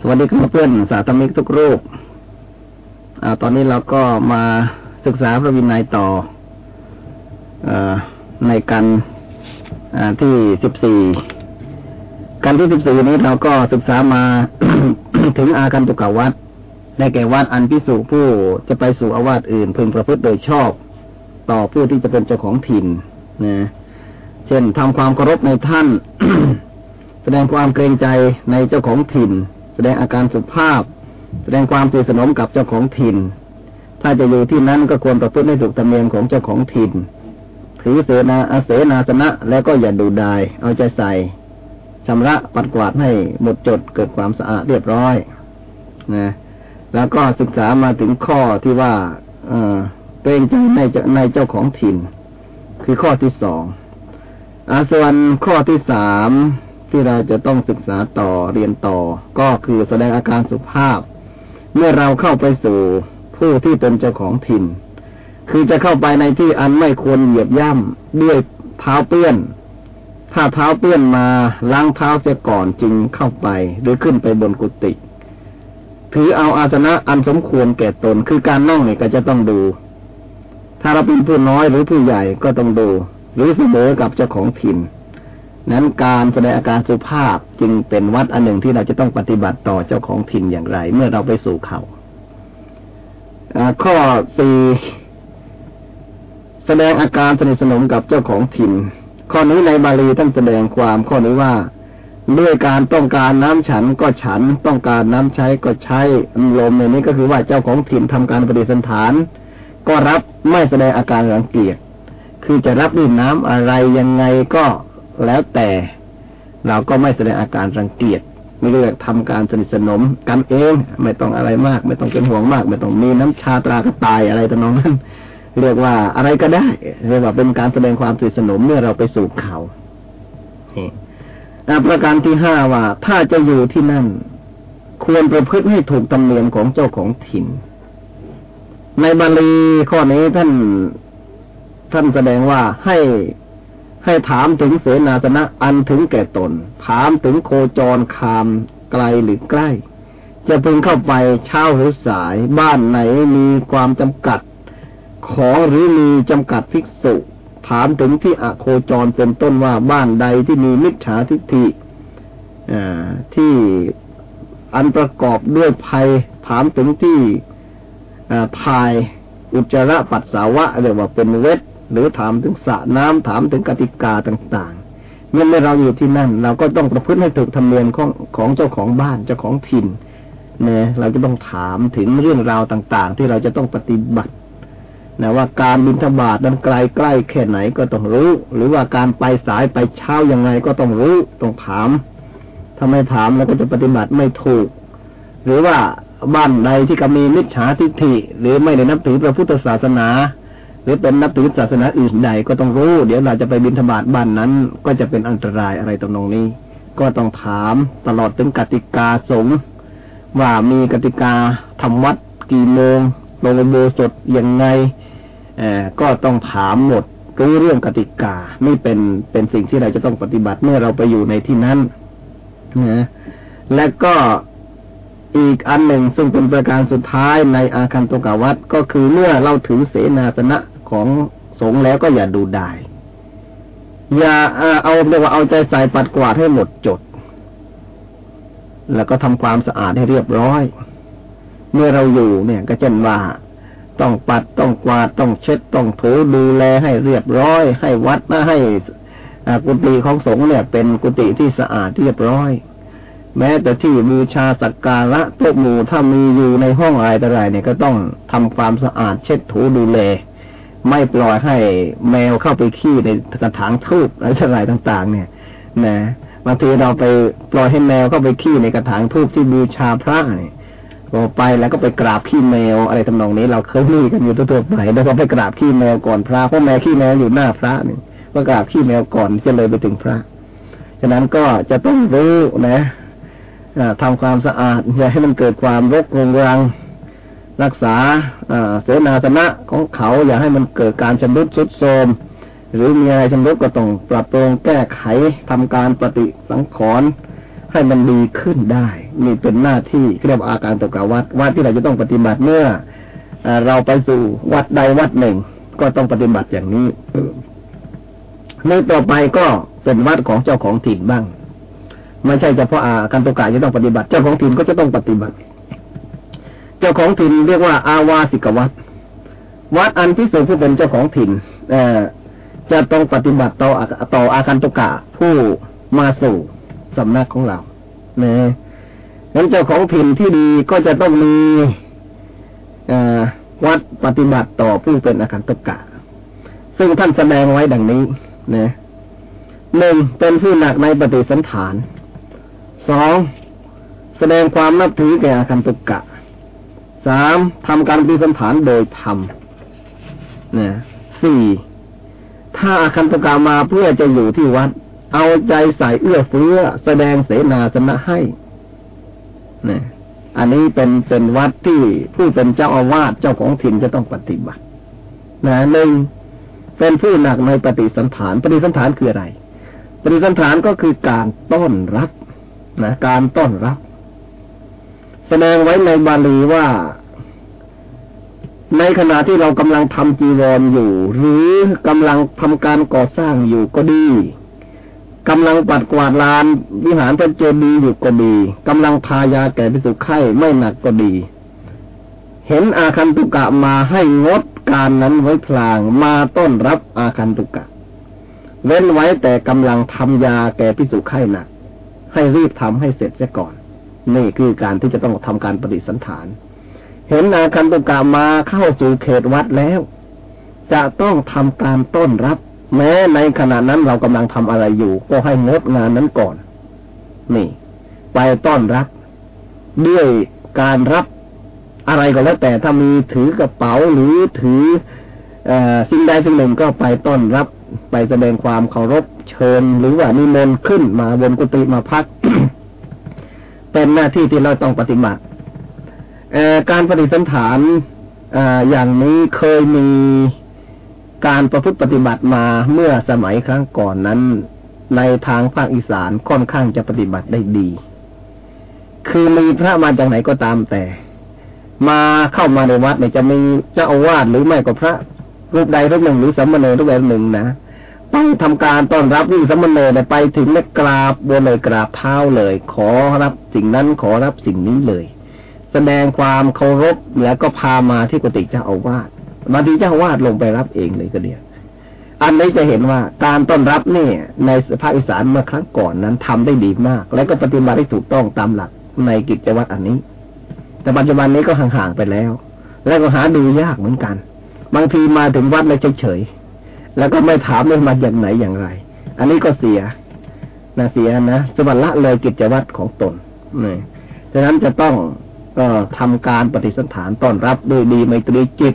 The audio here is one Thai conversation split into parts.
สวัสดีครับเพื่อนสาธมิกทุกรูปอตอนนี้เราก็มาศึกษาพระวินัยต่ออในกันที่สิบสี่กันที่สิบสี่นี้เราก็ศึกษามา ถึงอาคันตุกวัดได้แก่วัดอันพิสูจผู้จะไปสู่อาวาสอื่น พึงประพฤติโดยชอบ ต่อผู้ที่จะเป็นเจ้าของถิ่นนะเช่นทำความเคารพในท่าน แสดงความเกรงใจในเจ้าของถิ่น แสดงอาการสุภาพ แสดงความสนิทสนมกับเจ้าของถิ่น ถ้าจะอยู่ที่นั้นก็ควรประพฤติให้ถูกธรรมเนียมของเจ้าของถิ่น ถือเสนาอาเสนาสนะแล้วก็อย่าดูดาย เอาใจใส่ชำระปัดกวาดให้หมดจดเกิดความสะอาดเรียบร้อยนะแล้วก็ศึกษามาถึงข้อที่ว่า เออเกรงใจในในเจ้าของถิ่น คือข้อที่สองอาส่วนข้อที่สาม ที่เราจะต้องศึกษาต่อเรียนต่อ ก็คือแสดงอาการสุภาพ เมื่อเราเข้าไปสู่ผู้ที่เป็นเจ้าของถิ่น คือจะเข้าไปในที่อันไม่ควรเหยียบย่ำด้วยเท้าเปื้อน ถ้าเท้าเปื้อนมาล้างเท้าเสียก่อนจึงเข้าไปหรือขึ้นไปบนกุฏิถือเอาอาสนะอันสมควรแก่ตนคือการนั่งเนี่ยก็จะต้องดู ถ้าเราเป็นผู้น้อยหรือผู้ใหญ่ก็ต้องดู หรือเสมอกับเจ้าของถิ่น นั้นการแสดงอาการสุภาพจึงเป็นวัดอันหนึ่งที่เราจะต้องปฏิบัติต่อเจ้าของถิ่นอย่างไร เมื่อเราไปสู่เขาข้อสี่แสดงอาการสนิทสนมกับเจ้าของถิ่น ข้อนี้ในบาลีท่านแสดงความข้อนี้ว่าด้วยการต้องการน้ำฉันก็ฉันต้องการน้ำใช้ก็ใช้ลมในนี้ก็คือว่าเจ้าของถิ่นทำการปฏิสันฐาน ก็รับไม่แสดงอาการรังเกียจคือจะรับดื่มน้ำอะไรยังไงก็ แล้วแต่เราก็ไม่แสดงอาการรังเกียจไม่เรียกทำการสนิทสนมกันเอง ไม่ต้องอะไรมาก ไม่ต้องเป็นห่วงมาก ไม่ต้องมีน้ำชาตรากระตายอะไรต่างนั้นเรียกว่าอะไรก็ได้ เรียกว่าเป็นการแสดงความสนิทสนมเมื่อเราไปสู่เขาประการที่ห้าว่า ถ้าจะอยู่ที่นั่น ควรประพฤติให้ถูกตำเนียมของเจ้าของถิ่น ในบาลีข้อนี้ท่าน ท่านแสดงว่าให้ ให้ถามถึงเสนาสนะอันถึงแก่ตน ถามถึงโคจรคามไกลหรือใกล้ จะพึงเข้าไปเช้าหรือสาย บ้านไหนมีความจำกัด ของหรือมีจำกัดภิกษุ ถามถึงที่อโคจรเป็นต้นว่าบ้านใดที่มีมิจฉาทิฏฐิที่อันประกอบด้วยภัย ถามถึงที่ภายอุจจาระปัสสาวะเรียกว่าเป็นเวท หรือถามถึงสระน้ำถามถึงกติกาต่างๆ เมื่อเราอยู่ที่นั่น เราก็ต้องประพฤติให้ถูกธรรมเนียมของของเจ้าของบ้านเจ้าของถิ่นเนี่ยเราจะต้องถามถึงเรื่องราวต่างๆ ที่เราจะต้องปฏิบัตินะว่าการบินทบาทนั้นไกลใกล้แค่ไหนก็ต้องรู้ หรือว่าการไปสายไปเช้ายังไงก็ต้องรู้ต้องถาม ถ้าไม่ถามแล้วก็จะปฏิบัติไม่ถูก หรือว่าบ้านใดที่ก็มีมิจฉาทิฏฐิ หรือไม่ได้นับถือพระพุทธศาสนา หรือเป็นนับถือศาสนาอื่นใดก็ต้องรู้ เดี๋ยวเราจะไปบินทบาทบ้านนั้น ก็จะเป็นอันตรายอะไรตรงนี้ ก็ต้องถามตลอดถึงกติกาสงฆ์ว่ามีกติกาทำวัดกี่โมงลงในโบสถยังไงก็ต้องถามหมดรู้เรื่องกติกานี่เป็นเป็นสิ่งที่เราจะต้องปฏิบัติเมื่อเราไปอยู่ในที่นั้นนะและก็อีกอันหนึ่งซึ่งเป็นประการสุดท้ายในอาคันตกวัตก็คือเมื่อเราถือเสนาสนะ ของสงฆ์แล้วก็อย่าดูได้อย่าเอาเรียกว่าเอาใจใส่ปัดกวาดให้หมดจด แล้วก็ทำความสะอาดให้เรียบร้อย เมื่อเราอยู่เนี่ย ก็เช่นว่าต้องปัดต้องกวาดต้องเช็ดต้องถูดูแลให้เรียบร้อย ให้วัดนะให้กุฏิของสงฆ์เนี่ย เป็นกุฏิที่สะอาดเรียบร้อย แม้แต่ที่บูชาสักการะโต๊ะหมู่ถ้ามีอยู่ในห้องอะไรต่ออะไรเนี่ยก็ต้องทำความสะอาดเช็ดถูดูแล ไม่ปล่อยให้แมวเข้าไปขี้ในกระถางทูบอะไรต่าง ๆ เนี่ยนะบางทีเราไปปล่อยให้แมวเข้าไปขี้ในกระถางทูบที่บูชาพระเนี่ยพอไปแล้วก็ไปกราบขี้แมวอะไรทำนองนี้ เราเคยมีกันอยู่ทั่วไปแล้วก็ไปกราบขี้แมวก่อนพระเพราะแมวขี้แมวอยู่หน้าพระนี่ก็กราบขี้แมวก่อนจะเลยไปถึงพระฉะนั้นก็จะต้องรู้นะทำความสะอาดอย่าให้มันเกิดความรกรงรัง รักษาเสนาสนะของเขาอย่าให้มันเกิดการชำรุดทรุดโทรมหรือมีอะไรชำรุดก็ต้องปรับปรุงแก้ไขทำการปฏิสังขรณ์ให้มันดีขึ้นได้นี่เป็นหน้าที่เรียกว่าอาการตกวัดวัดที่เราจะต้องปฏิบัติเมื่อเราไปสู่วัดใดวัดหนึ่ง ก็ต้องปฏิบัติอย่างนี้ในต่อไปก็เป็นวัดของเจ้าของถิ่นบ้าง ไม่ใช่เฉพาะอาการตกะจะต้องปฏิบัติ เจ้าของถิ่นก็จะต้องปฏิบัติ เจ้าของถิ่นเรียกว่า อาวาสิกวัดวัดอันพิสูจผู้เป็นเจ้าของถิ่นเอจะต้องปฏิบัติต่อต่ออาการตุกะผู้มาสู่สำนักของเราเนี่ยนั้นเจ้าของถิ่นที่ดีก็จะต้องมีวัดปฏิบัติต่อผู้เป็นอาการตุกะ ซึ่งท่านแสดงไว้ดังนี้นะหนึ่งเป็นผู้หนักในปฏิสันฐานสองแสดงความนับถือแก่อาคันตุกะ สามทำการปฏิสันฐานโดยธรรมนะสี่ถ้าอาคันตกะมาเพื่อจะอยู่ที่วัด เอาใจใส่เอื้อเฟื้อ แสดงเสนาสนะให้นะอันนี้เป็นเป็นวัดที่ผู้เป็นเจ้าอาวาสเจ้าของถิ่นจะต้องปฏิบัตินะหนึ่งเป็นผู้หนักในปฏิสันฐาน ปฏิสันฐานคืออะไร ปฏิสันฐานก็คือการต้อนรับนะการต้อนรับ แสดงไว้ในบาลีว่า ในขณะที่เรากำลังทำจีวรออยู่ หรือกำลังทำการก่อสร้างอยู่ก็ดีกำลังปัดกวาดลานวิหารพระเจดีย์อยู่ก็ดีกำลังทายาแก่พิสุขไข้ไม่หนักก็ดี เห็นอาคันตุกะมาให้งดการนั้นไว้พลางมาต้อนรับอาคันตุกะ เว้นไว้แต่กำลังทำยาแก่พิสุขไข้หนัก ให้รีบทำให้เสร็จเสียก่อน นี่คือการที่จะต้องทำการปฏิสันฐาน เห็นอาคันตุกะมาเข้าสู่เขตวัดแล้ว จะต้องทำการต้อนรับ แม้ในขณะนั้นเรากำลังทำอะไรอยู่ ก็ให้งดงานนั้นก่อน นี่ ไปต้อนรับ ด้วยการรับอะไรก็แล้วแต่ถ้ามีถือกระเป๋าหรือถืออสิ่งใดสิ่งหนึ่งก็ไปต้อนรับ ไปแสดงความเคารพเชิญ หรือว่านิมนต์ขึ้นมาบนกุฏิมาพัก เป็นหน้าที่ที่เราต้องปฏิบัติการปฏิสันฐานออย่างนี้เคยมีการประพฤติปฏิบัติมาเมื่อสมัยครั้งก่อนนั้น ในทางภาคอีสานค่อนข้างจะปฏิบัติได้ดี คือมีพระมาจากไหนก็ตามแต่ มาเข้ามาในวัดเนี่ยจะมีเจ้าอาวาสหรือไม่ก็พระรูปใดรูปหนึ่งหรือสมณเณรรูปใดหนึ่งนะ ต้องทำการต้อนรับที่สมณเณรไปถึงแล้กราบบนเลยกราบเท้าเลย ขอรับสิ่งนั้นขอรับสิ่งนี้เลย แสดงความเคารพแล้วก็พามาที่กุฏิเจ้าอาวาสบางทีเจ้าอาวาสลงไปรับเองเลยก็เดียวอันนี้จะเห็นว่าการต้อนรับเนี่ย ในภาคอีสานเมื่อครั้งก่อนนั้นทำได้ดีมาก และก็ปฏิบัติได้ถูกต้องตามหลักในกิจวัตรอันนี้ แต่ปัจจุบันนี้ก็ห่างๆไปแล้ว แล้วก็หาดูยากเหมือนกัน บางทีมาถึงวัดแล้วเฉยๆ แล้วก็ไม่ถามเลยมาอย่างไหนอย่างไร อันนี้ก็เสียนะเสียนะสบัละเลยกิจวัตรของตนนี่ฉะนั้นจะต้องก็ทำการปฏิสันฐานต้อนรับด้วยดีไมตรีจิต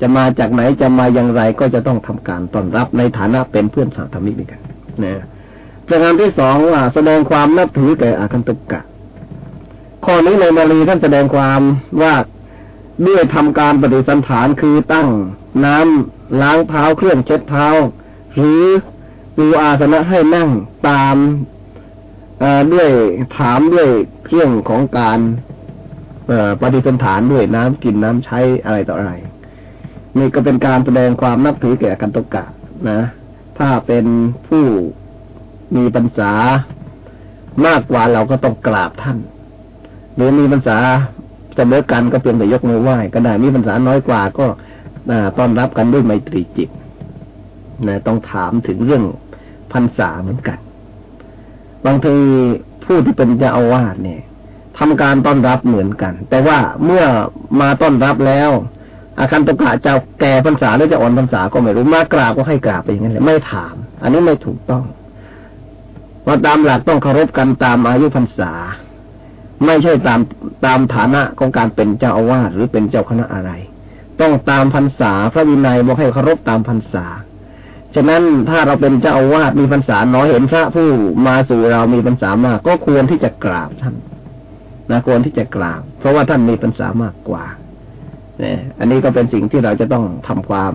จะมาจากไหนจะมาอย่างไร ก็จะต้องทำการต้อนรับในฐานะเป็นเพื่อนสาธรรมิกด้วยกันนะประการที่สองว่าแสดงความนับถือแก่อาคันตุกกะ ข้อนี้ในบาลีท่านแสดงความว่าด้วยทำการปฏิสันฐานคือตั้งน้ำ ล้างเท้าเครื่องเช็ดเท้า หรือดูอาสนะให้นั่งตามด้วยถามด้วยเครื่องของการปฏิสันฐานด้วยน้ำกินน้ำใช้อะไรต่ออะไร นี่ก็เป็นการแสดงความนับถือแก่กันตกะนะ ถ้าเป็นผู้มีปัญษามากกว่าเราก็ต้องกราบท่าน หรือมีภาษาเสมอกันก็เพียงแต่ยกมือไหว้ก็ได้มีภาษาน้อยกว่าก็ ต้อนรับกันด้วยไมตรีจิตนะต้องถามถึงเรื่องพรรษาเหมือนกัน บางทีผู้ที่เป็นเจ้าอาวาสเนี่ยทำการต้อนรับเหมือนกัน แต่ว่าเมื่อมาต้อนรับแล้ว อาคันตกะจะแก่พรรษาหรือจะอ่อนพรรษาก็ไม่รู้มากราบก็ให้กราบไปอย่างนั้นแหละไม่ถาม อันนี้ไม่ถูกต้องว่าตามหลักต้องเคารพกันตามอายุพรรษา ไม่ใช่ตามตามฐานะของการเป็นเจ้าอาวาสหรือเป็นเจ้าคณะอะไร ต้องตามพรรษา พระวินัยบอกให้เคารพตามพรรษา ฉะนั้นถ้าเราเป็นเจ้าอาวาสมีพรรษาน้อยเห็นพระผู้มาสู่เรามีพรรษามาก ก็ควรที่จะกราบท่านนะควรที่จะกราบ เพราะว่าท่านมีพรรษามากกว่าเนี่ยอันนี้ก็เป็นสิ่งที่เราจะต้องทำความ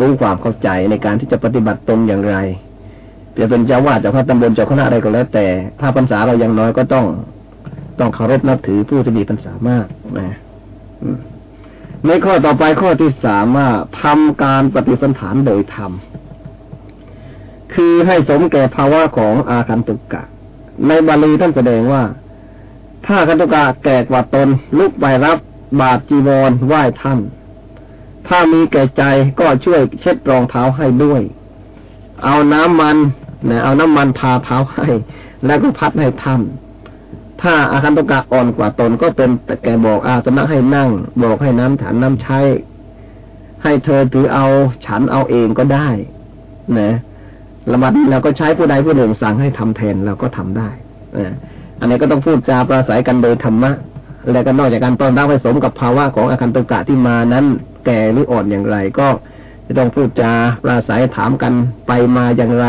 รู้ความเข้าใจในการที่จะปฏิบัติตนอย่างไรจะเป็นเจ้าวาดเจ้าพระตำบลเจ้าคณะอะไรก็แล้ว แต่ ถ้าพรรษาเรายังน้อยก็ต้องต้องเคารพนับถือผู้ที่มีพรรษามากนะ ในข้อต่อไปข้อที่สามว่าทำการปฏิสันฐานโดยธรรมคือให้สมแก่ภาวะของอาคันตุกะในบาลีท่านแสดงว่า ถ้าคันตุกะแก่กว่าตนลุกไปรับบาตรจีวรไหว้ท่าน ถ้ามีแก่ใจก็ช่วยเช็ดรองเท้าให้ด้วย เอาน้ำมันนะเอาน้ำมันทาเท้าให้ แล้วก็พัดให้ท่าน ถ้าอาคันตุกะอ่อนกว่าตนก็เป็นแต่แกบอกอาสนะให้นั่ง บอกให้น้ำฉันน้ำใช้ ให้เธอถือเอาฉันเอาเองก็ได้นะละมัดเราก็ใช้ผู้ใดผู้หนึ่งสั่งให้ทำแทนเราก็ทำได้อันนี้ก็ต้องพูดจาปราศัยกันโดยธรรมะ แล้วก็นอกจากการต้อนรับให้สมกับภาวะของอาคันตุกะที่มานั้น แก่หรืออ่อนอย่างไร ก็จะต้องพูดจาปราศัยถามกันไปมาอย่างไร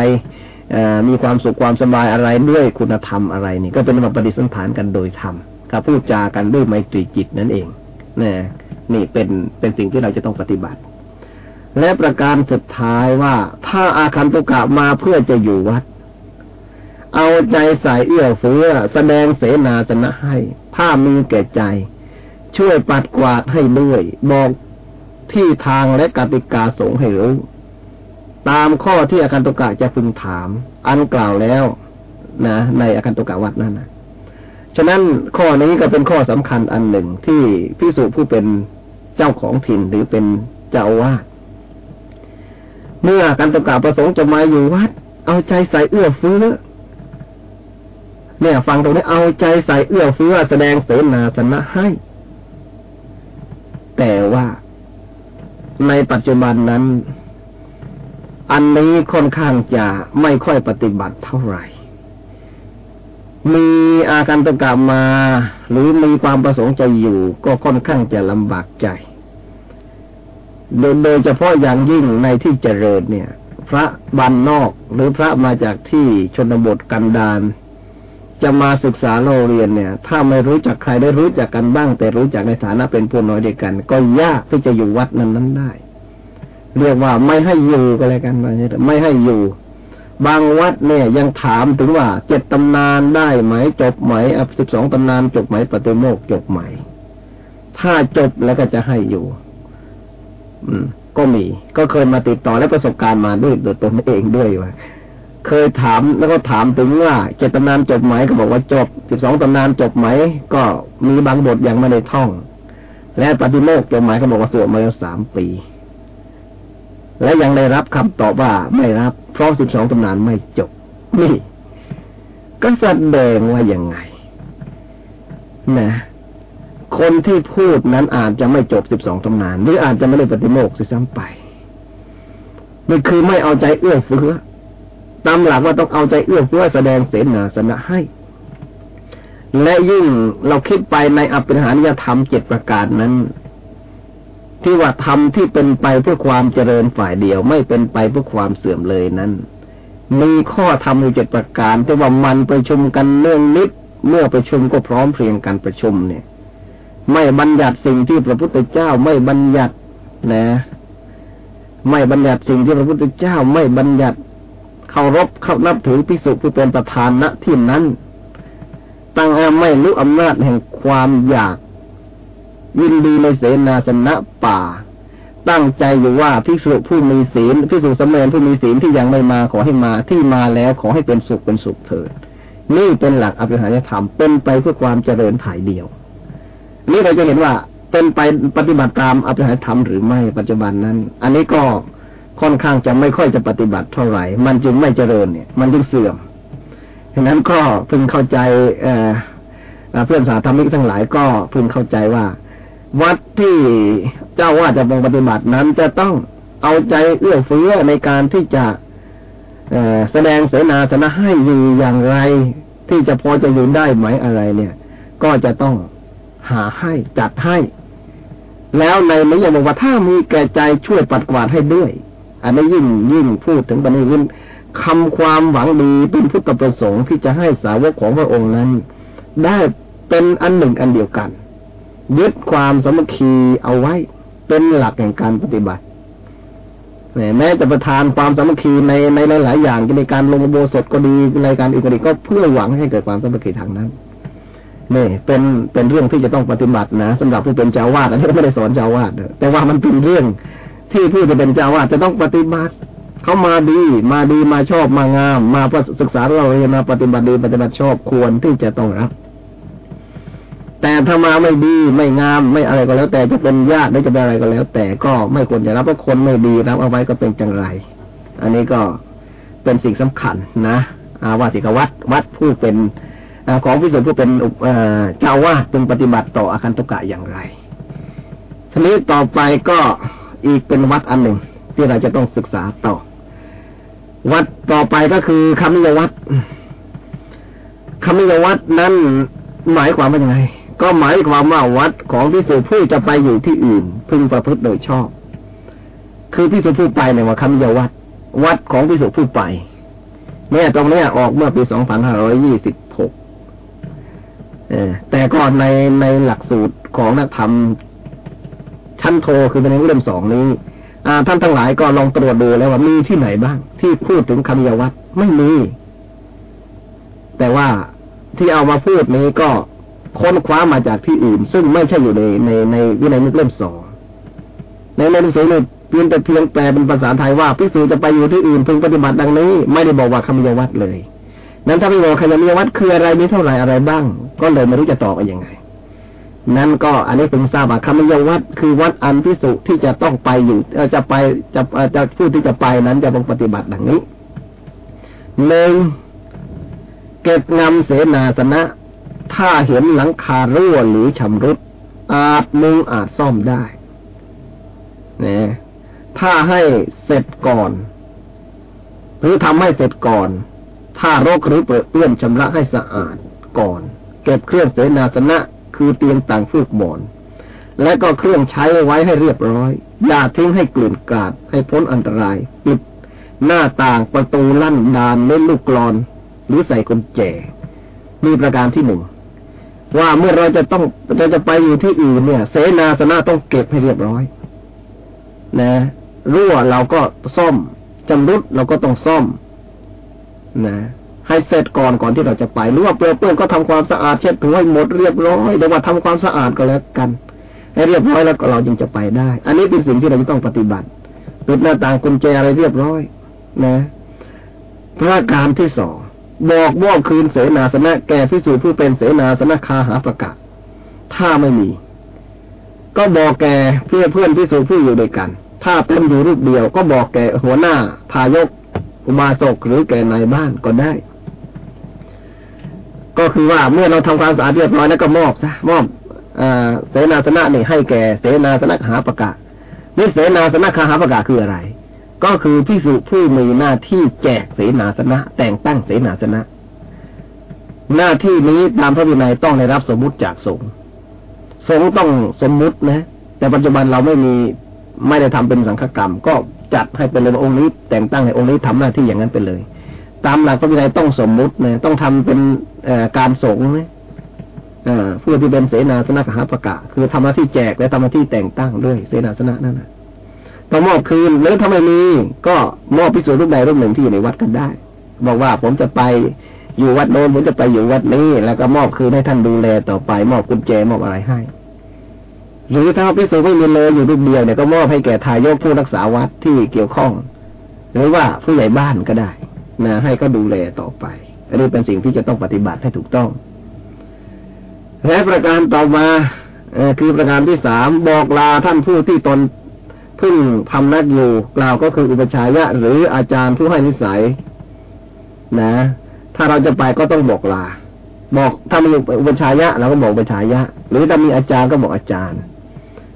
มีความสุขความสบายอะไรด้วยคุณธรรมอะไรนี่ก็เป็นมาปฏิสันฐานกันโดยธรรมกับพูดจากันด้วยไมตรีจิตนั่นเองนี่นี่เป็นเป็นสิ่งที่เราจะต้องปฏิบัติ และประการสุดท้ายว่า ถ้าอาคันตุกะมาเพื่อจะอยู่วัด เอาใจใส่เอื้อเฟื้อแสดงเสนาสนะให้ถ้ามีแก่ใจ ช่วยปัดกวาดให้ด้วย บอกที่ทางและกติกาสงให้รู้ ตามข้อที่อาคันตุกะจะพึงถาม อันกล่าวแล้วนะ ในอาคันตุกะวัดนั่นนะฉะนั้นข้อนี้ก็เป็นข้อสำคัญอันหนึ่งที่พิสูจผู้เป็นเจ้าของถิ่นหรือเป็นเจ้าวาดเมื่อกันตุกะประสงค์จะมาอยู่วัด เอาใจใส่เอื้อเฟื้อเนี่ย ฟังตรงนี้เอาใจใส่เอื้อเฟื้อแสดงเสนาสนะให้ แต่ว่าในปัจจุบันนั้น อันนี้ค่อนข้างจะไม่ค่อยปฏิบัติเท่าไหร่ มีอาการตกกลับมา หรือมีความประสงค์จะอยู่ ก็ค่อนข้างจะลำบากใจ โดยเฉพาะอย่างยิ่งในที่เจริญเนี่ย พระบันนอกหรือพระมาจากที่ชนบทกันดารจะมาศึกษาโรงเรียนเนี่ย ถ้าไม่รู้จักใครได้รู้จักกันบ้าง แต่รู้จักในฐานะเป็นผู้น้อยเดียวกัน ก็ยากที่จะอยู่วัดนั้นนั้นได้ เรียกว่าไม่ให้อยู่ก็แล้วกันไม่ให้อยู่ บางวัดเนี่ยยังถามถึงว่าเจ็ดตำนานได้ไหม จบไหมอะสิบสองตำนานจบไหมปฏิโมกจบไหม ถ้าจบแล้วก็จะให้อยู่ อืม ก็มี ก็เคยมาติดต่อและประสบการณ์มาด้วยโดยตนเองด้วยว่าเคยถามแล้วก็ถามถึงว่าเจ็ดตำนานจบไหมก็บอกว่าจบสิบสองตำนานจบไหม ก็มีบางบทยังไม่ได้ท่อง และปฏิโมกจบไหมก็บอกว่าสวดมาแล้วสามปี และยังได้รับคำตอบว่าไม่รับ เพราะสิบสองตำนานไม่จบ นี่ ก็แสดงว่ายังไง นะ คนที่พูดนั้นอาจจะไม่จบสิบสองตำนาน หรืออาจจะไม่ได้ปฏิโมกข์ซ้ำไปมันคือไม่เอาใจเอื้อเฟื้อตามหลักว่าต้องเอาใจเอื้อเฟื้อแสดงเสนาสนะให้ และยิ่งเราคิดไปในอภิหานิยธรรมเจ็ดประการนั้น ที่ว่าทำที่เป็นไปเพื่อความเจริญฝ่ายเดียว ไม่เป็นไปเพื่อความเสื่อมเลยนั้น มีข้อธรรมอยู่เจ็ดประการที่ว่ามันประชุมกันเนื่องนิดเมื่อประชุมก็พร้อมเพรียงกันประชุมเนี่ย ไม่บัญญัติสิ่งที่พระพุทธเจ้าไม่บัญญัตินะ ไม่บัญญัติสิ่งที่พระพุทธเจ้าไม่บัญญัติเคารพเข้านับถือพิสุผู้เป็นประธานณที่นั้นตั้งไม่รู้อำนาจแห่งความอยาก ยินดีในเสนาสนะป่า ตั้งใจอยู่ว่าภิกษุผู้มีศีลภิกษุสมณผู้มีศีลที่ยังไม่มาขอให้มาที่มาแล้วขอให้เป็นสุขเป็นสุขเถิดนี่เป็นหลักอภิหารธรรมเป็นไปเพื่อความเจริญถ่ายเดียว นี่เราจะเห็นว่าเป็นไปปฏิบัติตามอภิหารธรรมหรือไม่ปัจจุบันนั้น อันนี้ก็ค่อนข้างจะไม่ค่อยจะปฏิบัติเท่าไหร่ มันจึงไม่เจริญเนี่ย มันจึงเสื่อมฉะนั้นก็พึงเข้าใจเเพื่อนสาธรรมิกทั้งหลายก็พึงเข้าใจว่า วัดที่เจ้าว่าจะบงปฏิบัตินั้นจะต้องเอาใจเอื้อเฟื้อในการที่จะแสดงเสนาสนะให้อยู่อย่างไร ที่จะพอจะยู่ได้ไหมอะไรเนี่ย ก็จะต้องหาให้จัดให้ แล้วในนี้ยังบอกว่าถ้ามีแก่ใจช่วยปัดกวาดให้ด้วย อันนี้ยิ่งยิ่งพูดถึงตอนนี้ยิ่งคำความหวังดีเป็นพุทธประสงค์ที่จะให้สาวกของพระองค์นั้น ได้เป็นอันหนึ่งอันเดียวกัน ยึดความสมัคคีเอาไว้ เป็นหลักแห่งการปฏิบัติแม้จะประทานความสามัคคีในในหลายๆอย่างในการลงโบสถก็ดีในการอื่นก็ดีก็เพื่อหวังให้เกิดความสามัคคีทางนั้นนี่เป็นเป็นเรื่องที่จะต้องปฏิบัตินะสำหรับผู้เป็นเจ้าวาดอันนี้ไม่ได้สอนเจ้าวาดแต่ว่ามันเป็นเรื่องที่ผู้จะเป็นเจ้าวาดจะต้องปฏิบัติเขามาดี มาดีมาชอบมางาม มาศึกษาเราเรียนมาปฏิบัติดีปฏิบัติชอบควรที่จะต้องรับ แต่ถ้ามาไม่ดีไม่งามไม่อะไรก็แล้ว แต่จะเป็นญาติได้จะเป็นอะไรก็แล้ว แต่ก็ไม่ควรจะรับเพราะคนไม่ดีรับเอาไว้ก็เป็นจังไร อันนี้ก็เป็นสิ่งสำคัญนะอาวาสิกวัดวัดผู้เป็นของพิสุทธิ์ผู้เป็นเจ้าวาดจึงปฏิบัติต่ออาคันตุกะอย่างไรทีนี้ต่อไปก็อีกเป็นวัดอันหนึ่ง ที่เราจะต้องศึกษาต่อ วัดต่อไปก็คือคำนิยวัดคำนิยวัดนั้นหมายความว่าอยังไง ก็หมายความว่าวัดของพิสุผู้จะไปอยู่ที่อื่น พึงประพฤติโดยชอบ คือพิสุผู้ไปเนี่ยว่าคำนิยวัด วัดของพิสุผู้ไปเนี่ยตรงนี้ออกเมื่อปีสองพันห้าร้อยี่สิบหกแต่ก็ในในหลักสูตรของนักธรรมชั้นโทคือในเล่มสองนี้ท่านทั้งหลายก็ลองตรวจดูแล้วว่ามีที่ไหนบ้าง ที่พูดถึงคำยาวัตไม่มี แต่ว่าที่เอามาพูดนี้ก็ ค้นคว้ามาจากที่อื่น ซึ่งไม่ใช่อยู่ในในในวินัยนึกเล่มสองในในหนังสือเนี่ยเพียงแต่เพียงแปลเป็นภาษาไทยว่าพิสูจจะไปอยู่ที่อื่นพึงปฏิบัติดังนี้ ไม่ได้บอกว่าคำยวัตเลย นั้นถ้าไม่บอกคำยวัตคืออะไรมีเท่าไหร่อะไรบ้าง ก็เลยไม่รู้จะตอบว่ายังไง นั่นก็อันนี้เป็นทราบว่าคำยวัดคือวัดอันพิสุที่จะต้องไปอยู่จะไปจะจะผู้ที่จะไปนั้นจะต้องปฏิบัติดังนี้หนึ่งเก็บงำเสนาสนะ ถ้าเห็นหลังคารั่วหรือชำรุด อาจมุงอาจซ่อมได้นี่ยถ้าให้เสร็จก่อน หรือทำให้เสร็จก่อน ถ้ารกหรือเปื้อนชำระให้สะอาดก่อน เก็บเครื่องเสนาสนะ คือเตียงต่างฟูกหมอน และก็เครื่องใช้ไว้ให้เรียบร้อย อย่าทิ้งให้กลื่นกาด ให้พ้นอันตราย ปิดหน้าต่างประตูลั่นดานเล่นลูกกรอน หรือใส่กุญแจมีประการที่หนึ่ง ว่าเมื่อเราจะต้องเราจะไปอยู่ที่อื่นเนี่ย เสนาสนะต้องเก็บให้เรียบร้อย นะรั่วเราก็ซ่อมจำรุดเราก็ต้องซ่อม นะให้เสร็จก่อนก่อนที่เราจะไปหรือว่าเปลือเปื้อนก็ทำความสะอาดเช็ดถูให้หมดเรียบร้อยเดี๋ยวว่าทำความสะอาดก็แล้วกัน ให้เรียบร้อยแล้วก็เราจึงจะไปได้ อันนี้เป็นสิ่งที่เราจะต้องปฏิบัติปิดหน้าต่างกุญแจอะไรเรียบร้อย นะพระการที่สอง บอกว่าคืนเสนาสนะแก่พิสูจผู้เป็นเสนาสนะคาหาประกาศ ถ้าไม่มี ก็บอกแก่เพื่อเพื่อนพิสูจผู้อยู่ด้วยกัน ถ้าเป็นอยู่รูปเดียวก็บอกแก่หัวหน้าทายกอุบาสกหรือแก่นายบ้านก็ได้ ก็คือว่าเมื่อเราทำความสะอาดเรียบร้อยแล้วก็มอบซะมอบเสนาสนะนี่ให้แก่เสนาสนะหาประกาศนี่เสนาสนะคาหาประกาศคืออะไร ก็คือพิสุผู้มีหน้าที่แจกเสนาสนะ แต่งตั้งเสนาสนะ หน้าที่นี้ตามพระวินัยต้องได้รับสมมุติจากสงฆ์สงฆ์ต้องสมมุตินะ แต่ปัจจุบันเราไม่มีไม่ได้ทำเป็นสังฆกรรม ก็จัดให้เป็นเลยองค์นี้ แต่งตั้งให้องค์นี้ทำหน้าที่อย่างนั้นไปเลย ตามหลักพระวินัยต้องสมมุตินี่ยต้องทำเป็นการสงฆ์ไหมเพื่อที่เป็นเสนาสนะหาประกาศคือทำหน้าที่แจกและทำหน้าที่แต่งตั้งด้วยเสนาสนะนั่นนะ ต้อมอบคืนหรือถ้าไม่มีก็มอบพิสูจน์รูปใดรูปหนึ่งที่อยู่ในวัดกันได้ บอกว่าผมจะไปอยู่วัดโน้นผมจะไปอยู่วัดนี้ แล้วก็มอบคืนให้ท่านดูแลต่อไป มอบกุญแจมอบอะไรให้ หรือถ้าพิสูจน์ไม่มีเลยอยู่รูปเดียวเนี่ยก็มอบให้แก่ทายกผู้รักษาวัดที่เกี่ยวข้อง หรือว่าผู้ใหญ่บ้านก็ได้นะให้ก็ดูแลต่อไปอันนี้เป็นสิ่งที่จะต้องปฏิบัติให้ถูกต้องและประการต่อมาคือประการที่สามบอกลาท่านผู้ที่ตน พึ่งทำนักอยู่กล่าวก็คืออุปชัยะหรืออาจารย์ผู้ให้นิสัย นะ ถ้าเราจะไปก็ต้องบอกลา บอกถ้ามีอุปชัยะเราก็บอกอุปชัยะ หรือถ้ามีอาจารย์ก็บอกอาจารย์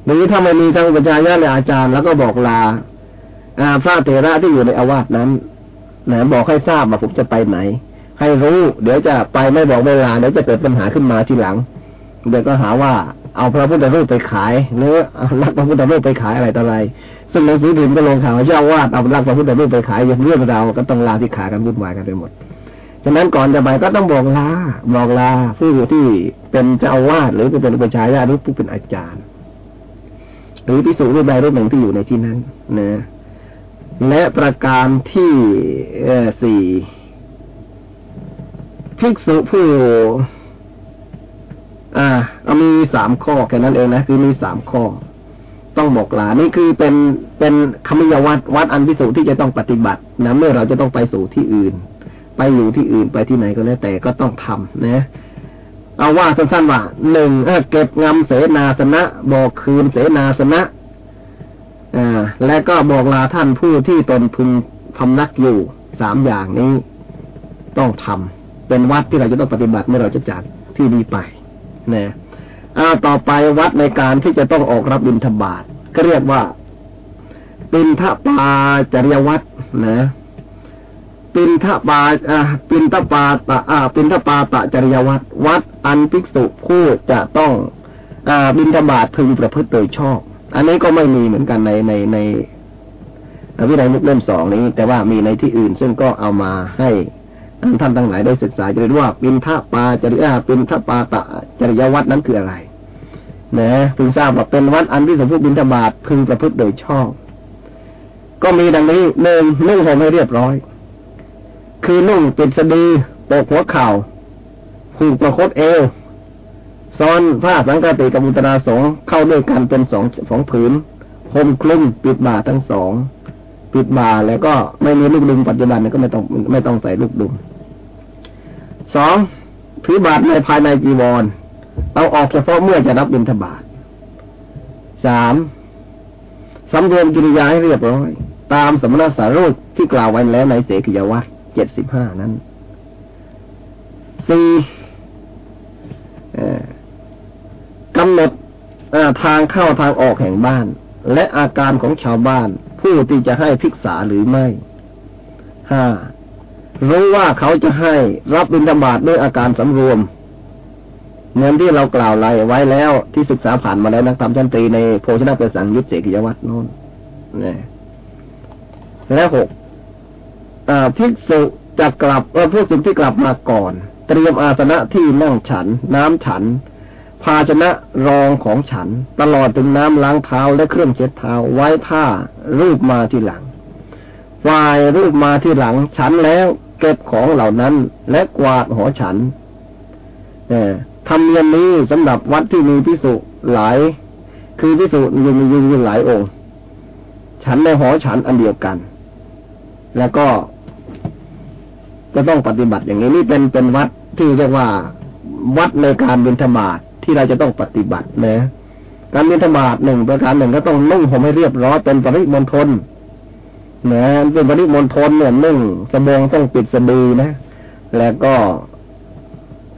หรือถ้าไม่มีทั้งอุปชัยะและอาจารย์แล้วก็บอกลาพระเถระที่อยู่ในอาวาสนั้นนะบอกให้ทราบว่าผมจะไปไหน ให้รู้ เดี๋ยวจะไปไม่บอกเวลาเดี๋ยวจะเกิดปัญหาขึ้นมาทีหลัง เดี๋ยวก็หาว่า เอาพระพุทธรูปไปขายหรือรักพระพุทธรูปไปขายอะไรต่ออะไรซึ่งหนังสือพิมพ์ก็ลงข่าวเจ้าวาดเอารักพระพุทธรูปไปขายอย่างเรื่องเราก็ต้องลาที่ขากันวุ่นวายกันไปหมดฉะนั้นก่อนจะไปก็ต้องบอกลาบอกลาผู้ที่เป็นเจ้าวาดหรือเป็นประชายาหรือผู้เป็นอาจารย์หรือพิสูจน์รูปใดรูปหนึ่งที่อยู่ในที่นั้นนะและประการที่สี่ภิกษุผู้ อ่าเอามีสามข้อแค่นั้นเองนะคือมีสามข้อ ต้องบอกลานี่คือเป็นเป็นคำยวัดวัดอันพิสูจที่จะต้องปฏิบัตินะเมื่อเราจะต้องไปสู่ที่อื่น ไปอยู่ที่อื่นไปที่ไหนก็แล้วแต่ก็ต้องทำนะเอาว่าสั้นๆว่าหนึ่งเก็บงำเสนาสนะ บอกคืนเสนาสนะอ่าและก็บอกลาท่านผู้ที่ตนพึงพำนักอยู่สามอย่างนี้ต้องทำเป็นวัดที่เราจะต้องปฏิบัติเมื่อเราจะจากที่นี้ไป นะอาต่อไปวัดในการที่จะต้องออกรับบิณฑบาตก็เรียกว่าปินทปาจริยวัดนะปินทปาอ่าปินทปาตะอ่าปินทปาตะจริยวัดวัดอันภิกษุผู้จะต้องอ่าบิณฑบาตพึงประพฤติโดยชอบ อันนี้ก็ไม่มีเหมือนกันในในในวินัยมุกเล่มสองนี้ แต่ว่ามีในที่อื่นซึ่งก็เอามาให้ ท่านทั้งหลายได้ศึกษาจะรู้ว่าปินทปาจริยาปินทปาตะจริยวัดนั้นคืออะไรนะพึงทราบว่าเป็นวัดอันที่สมพูดบินทบาทพึงประพฤติโดยชอบ ก็มีดังนี้หนึ่งนุ่งห่มให้เรียบร้อย คือนุ่งปิดสะดือปกหัวเข่าผูกประคตเอวซ้อนผ้าสังกติกับมุตนาสงเข้าด้วยกันเป็นสองสองผืนห่มคลุมปิดบ่าทั้งสอง ปิดบ่าแล้วก็ไม่มีลูกดุมปัจจุบันก็ไม่ต้องไม่ต้องใส่ลูกดุมสองถือบาทในภายในจีวร เอาออกเฉพาะเมื่อจะรับบิณฑบาตสามสำรวมกิริยาให้เรียบร้อย ตามสมณสารูปที่กล่าวไว้แล้วในเสกิยวัตเจ็ดสิบห้านั้นสี่กำหนดทางเข้าทางออกแห่งบ้าน และอาการของชาวบ้าน ผู้ที่จะให้พิกษาหรือไม่ห้ารู้ว่าเขาจะให้รับบิณฑบาตด้วยอาการสำรวม เหมือนที่เรากล่าวไล่ไว้แล้วที่ศึกษาผ่านมาแล้วนักธรรมชั้นตรีในโพชนาเปสังยุตเสกิยวัตโน้นนี่และหกภิกษุจะกลับเออผู้สึกที่กลับมาก่อน เตรียมอาสนะที่นั่งฉัน น้ำฉัน ภาชนะรองของฉัน ตลอดถึงน้ำล้างเท้าและเครื่องเช็ดเท้าไว้ท่ารูปมาที่หลังฝ่ายรูปมาที่หลัง ฉันแล้วเก็บของเหล่านั้น และกวาดหอฉันเอทำเนียมนี้สำหรับวัดที่มีพิสุหลาย คือพิสุยังมียืนหลายองค์ ฉันในหอฉันอันเดียวกัน แล้วก็จะต้องปฏิบัติอย่างนี้นี่เป็นเป็นวัดที่เรียกว่า วัดในการบิณฑบาต ที่เราจะต้องปฏิบัตินะการบิณฑบาตหนึ่งประการหนึ่งก็ต้องนุ่งผมให้เรียบร้อยเป็นปริมณฑลนะเป็นปริมณฑลเนี่ยนุ่งสบงต้องปิดสะดือนะ แล้วก็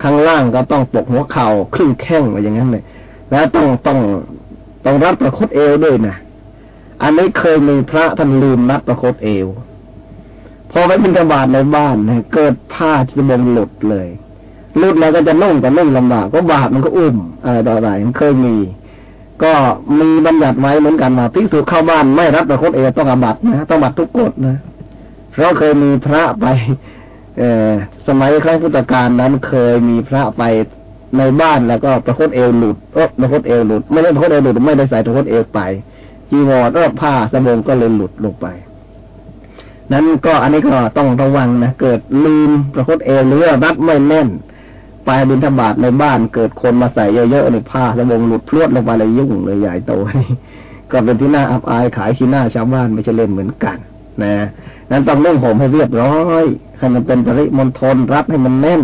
ข้างล่างก็ต้องปกหัวเข่าครึ่งแข้งอะไรอย่างนั้นเลยแล้วต้องต้องต้องรัดประคตเอวด้วยนะอันนี้เคยมีพระท่านลืมรัดประคตเอว พอไปบิณฑบาตในบ้านเนี่ยเกิดผ้าที่บงหลุดเลย ลุดแล้วก็จะนุ่งแต่นุ่งลำบากก็บาดมันก็อุ้มอะไรต่ออะไรมันเคยมี ก็มีบัญญัติไว้เหมือนกันว่าพิสูจเข้าบ้านไม่รับประคตเอวต้องอาบัตนะต้องบัตทุกกฎนะเพราะเคยมีพระไป เออสมัยครั้งพุทธกาลนั้นเคยมีพระไปในบ้านแล้วก็ประคตเอวหลุดเออประคตเอวหลุด ไม่ได้ประคตเอวหลุดไม่ได้ใส่ประคตเอวไปจีวรก็ผ้าสบงก็เลยหลุดลงไป นั้นก็อันนี้ก็ต้องระวังนะเกิดลืมประคตเอวหรือรัดไม่แน่น ไปบินทบาทในบ้านเกิดคนมาใส่เยอะๆในผ้าสบงหลุดพรวดลงไปเลยยุ่งเลยใหญ่โตก็เป็นที่น่าอับอายขายขี้หน้าชาวบ้านไม่ใช่เล่นเหมือนกัน นะนั้นต้องนุ่งห่มให้เรียบร้อยให้มันเป็นปริมณฑลรับให้มันแน่น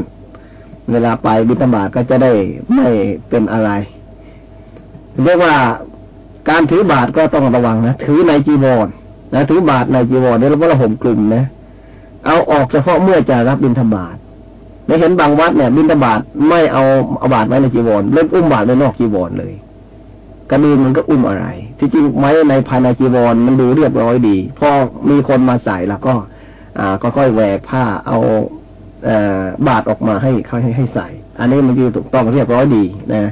เวลาไปบิณฑบาตก็จะได้ไม่เป็นอะไรเรียกว่าการถือบาทก็ต้องระวังนะถือในจีวรนะถือบาทในจีวรเนี่ยเราก็ระห่มกลุ่มนะเอาออกเฉพาะเมื่อจะรับบิณฑบาต ได้เห็นบางวัดเนี่ย บิณฑบาตไม่เอาเอาบาทไว้ในจีวรเล่นอุ้มบาทไว้นอกจีวรเลยกระดูมันก็อุ้มอะไร ที่จริงไว้ในภายในจีวรมันดูเรียบร้อยดี พอมีคนมาใส่แล้วก็ อ่าก็ค่อยแหวกผ้าเอาอบาดออกมาให้เขาให้ให้ใส่ อันนี้มันคือถูกต้องเรียบร้อยดีนะ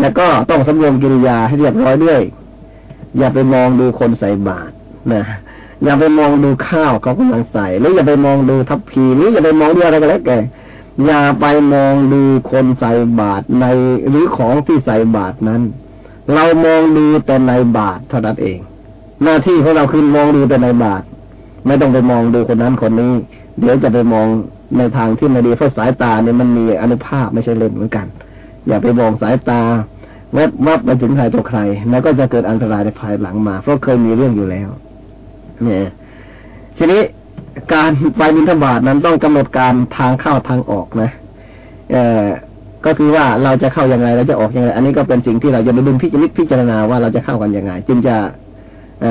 แล้วก็ต้องสำรวมกิริยาให้เรียบร้อยด้วย อย่าไปมองดูคนใส่บาตรนะอย่าไปมองดูข้าวเขากำลังใส่หรืออย่าไปมองดูทัพพีหรืออย่าไปมองดูอะไรก็แล้วแก อย่าไปมองดูคนใส่บาตรในหรือของที่ใส่บาตรนั้น เรามองดูแต่ในบาทเท่านั้นเอง หน้าที่ของเราคือมองดูแต่ในบาทไม่ต้องไปมองดูคนนั้นคนนี้ เดี๋ยวจะไปมองในทางที่ไม่ดีเพราะสายตาเนี่ยมันมีอนุภาพไม่ใช่เล่นเหมือนกัน อย่าไปมองสายตาแวบวับไปถึงใครต่อใคร แล้วก็จะเกิดอันตรายในภายหลังมา เพราะเคยมีเรื่องอยู่แล้ว เนี่ย ทีนี้ การไปบินทบาทนั้นต้องกำหนดการทางเข้าทางออกนะเออก็คือว่าเราจะเข้ายังไงเราจะออกยังไง อันนี้ก็เป็นสิ่งที่เราจะดึงพิจารณาพิจารณาว่าเราจะเข้ากันยังไง จึงจะอ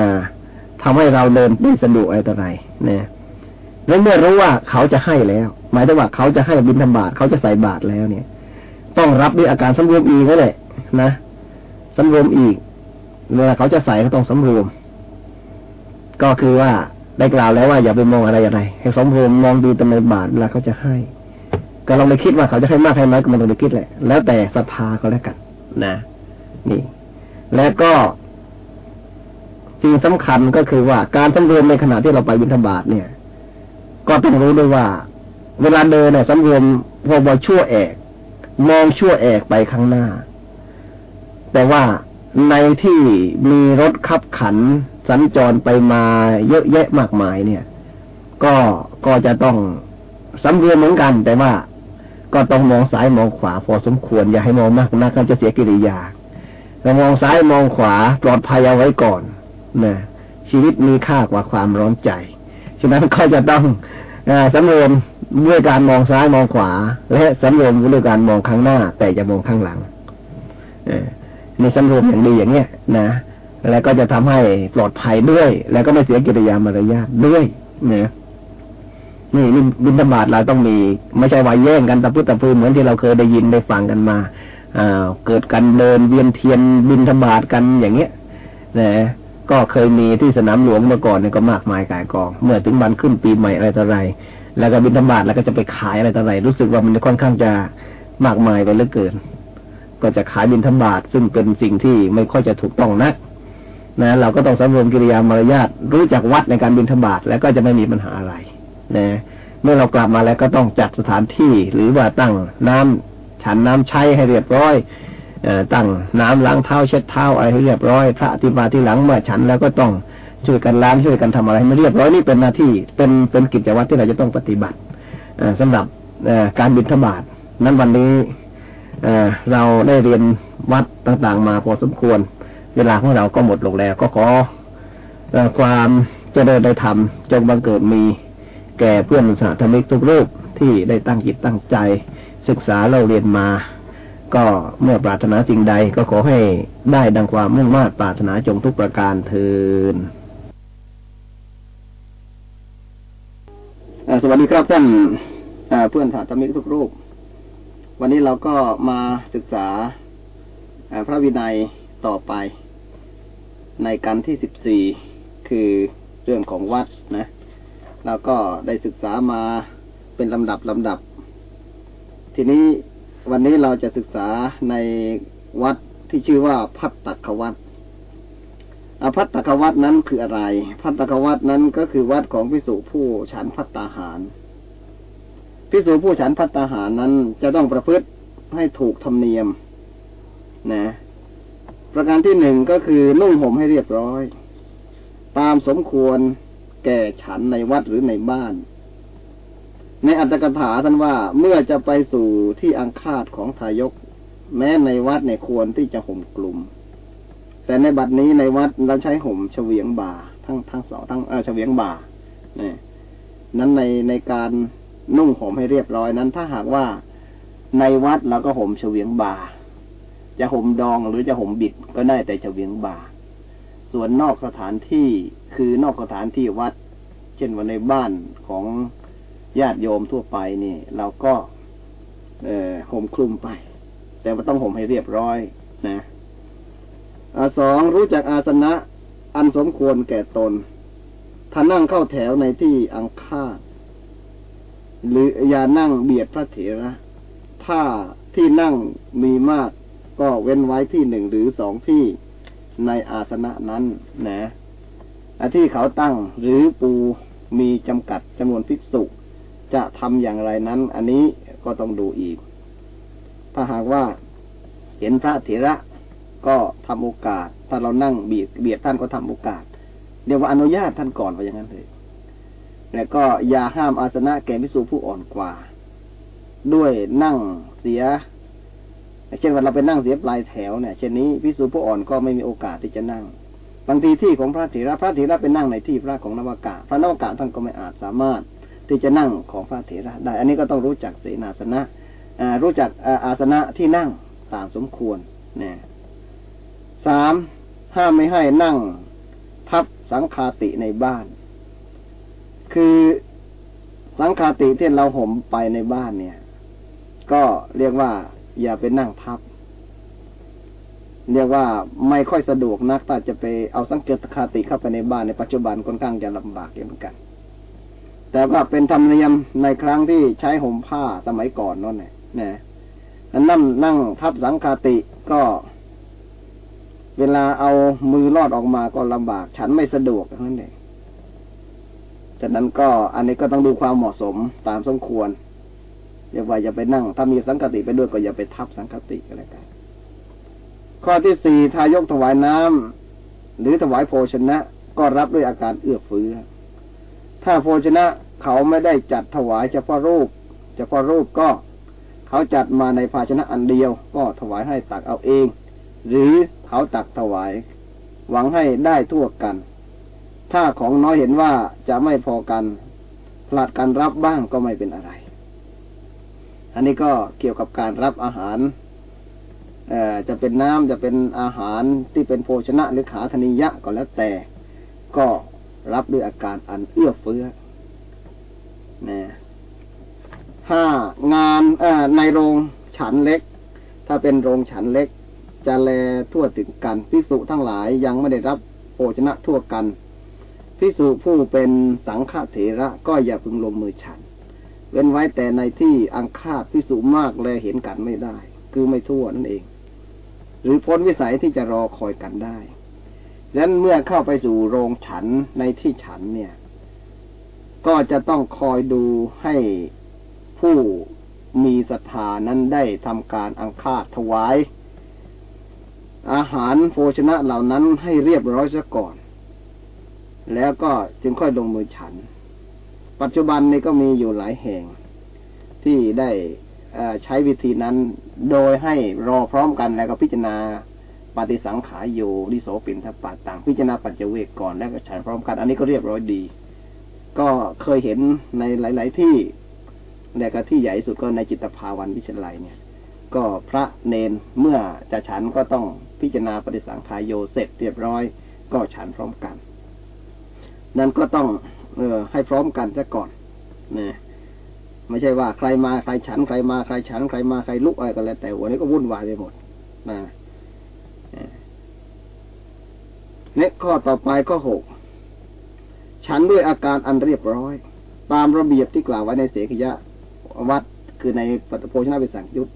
ทำให้เราเดินได้สะดวกอะไรต่ออะไรเนี่ยแล้วเมื่อรู้ว่าเขาจะให้แล้ว หมายถึงว่าเขาจะให้บินธบาตเขาจะใส่บาตรแล้วเนี่ย ต้องรับด้วยอาการสำรวมอีกนั่นแหละนะสำรวมอีกเวลาเขาจะใส่ก็ต้องสำรวม ก็คือว่า ได้กล่าวแล้วว่าอย่าไปมองอะไรอะไรให้สมรวมมองดูตำแหน่งบาทเวลาเขาจะให้ ก็ลองไปคิดว่าเขาจะให้มากให้น้อยก็มันต้องไปคิดแหละ แล้วแต่ศรัทธาก็แล้วกันนะ นี่ แล้วก็สิ่งสำคัญก็คือว่าการสำรวมในขณะที่เราไปบิณฑบาตเนี่ย ก็ต้องรู้ด้วยว่า เวลาเดินเนี่ยสำรวมพอบอชั่วแอกมองชั่วแอกไปข้างหน้า แต่ว่าในที่มีรถขับขัน สัญจรไปมาเยอะแยะมากมายเนี่ย ก็ก็จะต้องสำรวมเหมือนกัน แต่ว่าก็ต้องมองซ้ายมองขวาพอสมควรอย่าให้มองมากนักจะเสียกิริยาเรามองซ้ายมองขวาปลอดภัยเอาไว้ก่อนนะชีวิตมีค่ากว่าความร้อนใจ ฉะนั้นก็จะต้องสำรวมด้วยการมองซ้ายมองขวา และสำรวมด้วยการมองข้างหน้า แต่จะมองข้างหลังนี่สำรวมอย่างดีอย่างเนี้ยนะ แล้วก็จะทำให้ปลอดภัยด้วย แล้วก็ไม่เสียกิริยามารยาทด้วยเนี่ยนี่บินธบาตเราต้องมี ไม่ใช่วายแย่งกันตะพุตะพือเหมือนที่เราเคยได้ยินได้ฟังกันมาอ่าเกิดกันเดินเวียนเทียนบินธบาตกันอย่างเงี้ยนะก็เคยมีที่สนามหลวงเมื่อก่อนเนี่ยก็มากมายกายกอง เมื่อถึงวันขึ้นปีใหม่อะไรต่ออะไร แล้วก็บินธบาตแล้วก็จะไปขายอะไรต่ออะไร รู้สึกว่ามันค่อนข้างจะมากมายไปเหลือเกิน ก็จะขายบินธบาตซึ่งเป็นสิ่งที่ไม่ค่อยจะถูกต้องนัก นะเราก็ต้องสำรวมกิริยามารยาทรู้จักวัดในการบินธบาตแล้วก็จะไม่มีปัญหาอะไรนะเมื่อเรากลับมาแล้วก็ต้องจัดสถานที่หรือว่าตั้งน้ำฉันน้ำใช้ให้เรียบร้อยตั้งน้ำล้างเท้าเช็ดเท้าอะไรให้เรียบร้อย พระอธิบาที่หลังเมื่อฉันแล้วก็ต้องช่วยกันล้างช่วยกันทำอะไรให้มันเรียบร้อยนี่เป็นหน้าที่เป็นเป็นกิจวัตรที่เราจะต้องปฏิบัติสำหรับการบิณฑบาตนั้นวันนี้เราได้เรียนวัดต่างๆ มาพอสมควร เวลาของเราก็หมดลงแล้ว ก็ขอความเจริญได้ทำจงบังเกิดมีแก่เพื่อนสาธมิกทุกรูปที่ได้ตั้งจิตตั้งใจ ศึกษาเราเรียนมา ก็เมื่อปรารถนาสิ่งใดก็ขอให้ได้ดังความมุ่งมา่ปรารถนาจงทุกประการเทินสวัสดีครับท่านเพื่อนสาธมิกทุกรูป วันนี้เราก็มาศึกษาพระวินัยต่อไป ในการที่สิบสี่คือเรื่องของวัดนะเราก็ได้ศึกษามาเป็นลำดับลำดับ ทีนี้วันนี้เราจะศึกษาในวัดที่ชื่อว่าพัตตควัดอพัตตควัดนั้นคืออะไร พัตตควัดนั้นก็คือวัดของพิสุผู้ฉันพัตตาหารพิสุผู้ฉันพัตตาหารนั้นจะต้องประพฤติให้ถูกธรรมเนียม นะ ประการที่หนึ่งก็คือนุ่งห่มให้เรียบร้อย ตามสมควรแก่ฉันในวัดหรือในบ้าน ในอัตถกถาท่านว่าเมื่อจะไปสู่ที่อังคาดของทายก แม้ในวัดในควรที่จะห่มกลุ่ม แต่ในบัดนี้ในวัดเราใช้ห่มเฉวียงบ่าทั้งทั้งสองทั้งเออเฉวียงบ่าเนี่ยนั้นในในการนุ่งห่มให้เรียบร้อยนั้น ถ้าหากว่าในวัดเราก็ห่มเฉวียงบ่า จะห่มดองหรือจะห่มบิดก็ได้แต่เฉวียงบ่า ส่วนนอกสถานที่คือนอกสถานที่วัด เช่นว่าในบ้านของญาติโยมทั่วไปนี่ เราก็ เออห่มคลุมไป แต่ว่าต้องห่มให้เรียบร้อยนะอสองรู้จักอาสนะ อันสมควรแก่ตนถ้านั่งเข้าแถวในที่อังคาดหรืออย่านั่งเบียดพระเถระ ถ้าที่นั่งมีมาก ก็เว้นไว้ที่หนึ่งหรือสองที่ในอาสนะนั้นนะที่เขาตั้งหรือปูมีจำกัดจำนวนภิกษุ จะทำอย่างไรนั้น อันนี้ก็ต้องดูอีก ถ้าหากว่าเห็นพระเถระก็ทำโอกาส ถ้าเรานั่งเบียดเบียดท่านก็ทำโอกาส เดี๋ยวว่าอนุญาตท่านก่อนว่าอย่างนั้นเลยแล้วก็อย่าห้ามอาสนะแก่พิสูจผู้อ่อนกว่า ด้วยนั่งเสีย เช่นว่าเราไปนั่งเสียปลายแถวเนี่ยเช่นนี้พิสูจผู้อ่อนก็ไม่มีโอกาสที่จะนั่ง บางทีที่ของพระเถระพระเถระไปนั่งในที่พระของนวากาพระนวากาท่านก็ไม่อาจสามารถที่จะนั่งของพระเถระได้ อันนี้ก็ต้องรู้จักเสนาสนะรู้จักอาสนะที่นั่งตามสมควรเนี่ยสามห้ามไม่ให้นั่งทับสังคาติในบ้าน คือสังคาติที่เราห่มไปในบ้านเนี่ย ก็เรียกว่า อย่าไปนั่งทับ เรียกว่าไม่ค่อยสะดวกนักถ้าจะไปเอาสังเกตคาติเข้าไปในบ้านในปัจจุบันค่อนข้างจะลำบากเหมือนกัน แต่ว่าเป็นธรรมเนียมในครั้งที่ใช้ห่มผ้าสมัยก่อนนั่นแหละนะนั่งนั่งทับสังคาติก็ เวลาเอามือลอดออกมาก็ลำบาก ฉันไม่สะดวกนั่นเองจากนั้นก็อันนี้ก็ต้องดูความเหมาะสมตามสมควร อย่าว่าอย่าไปนั่ง ถ้ามีสังกติไปด้วยก็อย่าไปทับสังกติก็แล้วกันข้อที่สี่ทายกถวายน้ำหรือถวายโภชนะ ก็รับด้วยอาการเอื้อเฟื้อ ถ้าโภชนะเขาไม่ได้จัดถวายเฉพาะรูปเฉพาะรูปก็เขาจัดมาในภาชนะอันเดียว ก็ถวายให้ตักเอาเอง หรือเขาตักถวาย หวังให้ได้ทั่วกัน ถ้าของน้อยเห็นว่าจะไม่พอกันผลัดกันรับบ้างก็ไม่เป็นอะไร อันนี้ก็เกี่ยวกับการรับอาหารเอ่อจะเป็นน้ำจะเป็นอาหารที่เป็นโภชนะหรือขาธนิยะก็แล้วแต่ ก็รับด้วยอาการอันเอื้อเฟื้อนะห้างานเอ่อในโรงฉันเล็ก ถ้าเป็นโรงฉันเล็ก จะแลทั่วถึงกันพิสุทั้งหลายยังไม่ได้รับโภชนะทั่วกันพิสุผู้เป็นสังฆเถระก็อย่าพึงลงมือฉัน เว้นไว้แต่ในที่อังคาดพิสุมากแลเห็นกันไม่ได้ คือไม่ทั่วนั่นเอง หรือพ้นวิสัยที่จะรอคอยกันได้ดังนั้นเมื่อเข้าไปสู่โรงฉันในที่ฉันเนี่ย ก็จะต้องคอยดูให้ผู้มีศรัทธานั้นได้ทำการอังคาดถวาย อาหารโภชนะเหล่านั้นให้เรียบร้อยซะก่อน แล้วก็จึงค่อยลงมือฉัน ปัจจุบันนี้ก็มีอยู่หลายแห่ง ที่ได้ใช้วิธีนั้น โดยให้รอพร้อมกันแล้วก็พิจารณาปฏิสังขารโยลิโสปินทปัตต่างพิจารณาปัจเจเวกก่อนแล้วก็ฉันพร้อมกัน อันนี้ก็เรียบร้อยดี ก็เคยเห็นในหลาย ๆ ที่แต่ก็ที่ใหญ่สุดก็ในจิตภาวันวิชลัยเนี่ย ก็พระเนนเมื่อจะฉันก็ต้องพิจารณาปฏิสังขายโยเสร็จเรียบร้อย ก็ฉันพร้อมกัน นั้นก็ต้อง เออ ให้พร้อมกันซะก่อนนี่ยไม่ใช่ว่าใครมาใครฉันใครมาใครฉันใครมาใครลุกอะไรกันแล้วแต่วันนี้ก็วุ่นวายไปหมดนะเนี่ยข้อต่อไปก็หกฉันด้วยอาการอันเรียบร้อย ตามระเบียบที่กล่าวไว้ในเสกยะวัดคือในปฐโพชนาวิสังยุต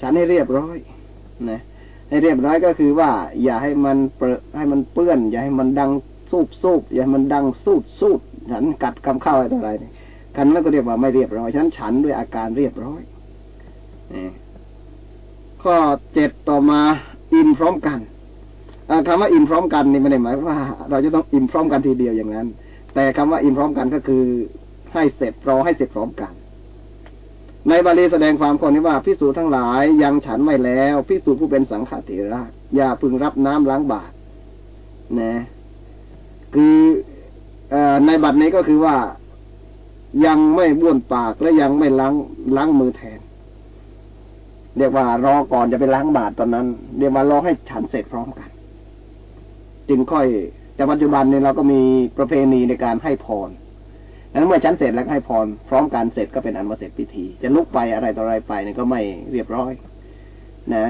ฉันให้เรียบร้อยนะให้เรียบร้อยก็คือว่า อย่าให้มันเปรให้มันเปื้อน อย่าให้มันดังสูบสูบอย่าให้มันดังสูดสูด ฉันกัดคำเข้าอะไรอะไรเนี่ยกันแล้วก็เรียกว่าไม่เรียบร้อยฉันฉันด้วยอาการเรียบร้อยข้อเจ็ดต่อมาอินพร้อมกันคำว่าอินพร้อมกันนี่ไม่ได้หมายว่า เราจะต้องอินพร้อมกันทีเดียวอย่างนั้น แต่คำว่าอินพร้อมกันก็คือให้เสร็จรอให้เสร็จพร้อมกัน ในบาลีแสดงความข้นี้ว่าพิสูจทั้งหลายยังฉันไม่แล้วพิสูจผู้เป็นสังฆเถระอย่าพึงรับน้ำล้างบาตรนะ คือ ในบัดนี้ก็คือว่ายังไม่บ้วนปากและยังไม่ล้างล้างมือแทน เรียกว่ารอก่อนจะไปล้างบาตรตอนนั้น เรียกว่ารอให้ฉันเสร็จพร้อมกัน จึงค่อยแต่ปัจจุบันนี้เราก็มีประเพณีในการให้พรนั้นเมื่อฉันเสร็จแล้วให้พรพร้อมการเสร็จก็เป็นอันว่าเสร็จพิธี จะลุกไปอะไรต่ออะไรไปเนี่ยก็ไม่เรียบร้อย นะ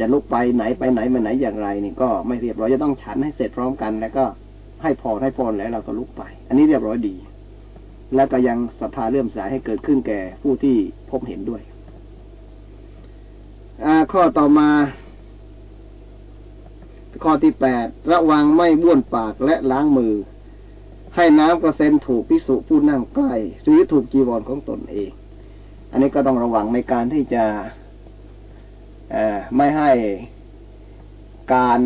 จะลุกไปไหนไปไหนมาไหนอย่างไรนี่ก็ไม่เรียบร้อยจะต้องฉันให้เสร็จพร้อมกันแล้วก็ ให้พรให้พรแล้วเราก็ลุกไป อันนี้เรียบร้อยดี แล้วก็ยังศรัทธาเลื่อมใสให้เกิดขึ้นแก่ผู้ที่พบเห็นด้วยข้อต่อมา ข้อที่แปดระวังไม่บ้วนปากและล้างมือ ให้น้ำกระเซ็นถูกพิสุผู้นั่งใกล้ หรือถูกจีวรของตนเอง อันนี้ก็ต้องระวังในการที่จะไม่ให้การ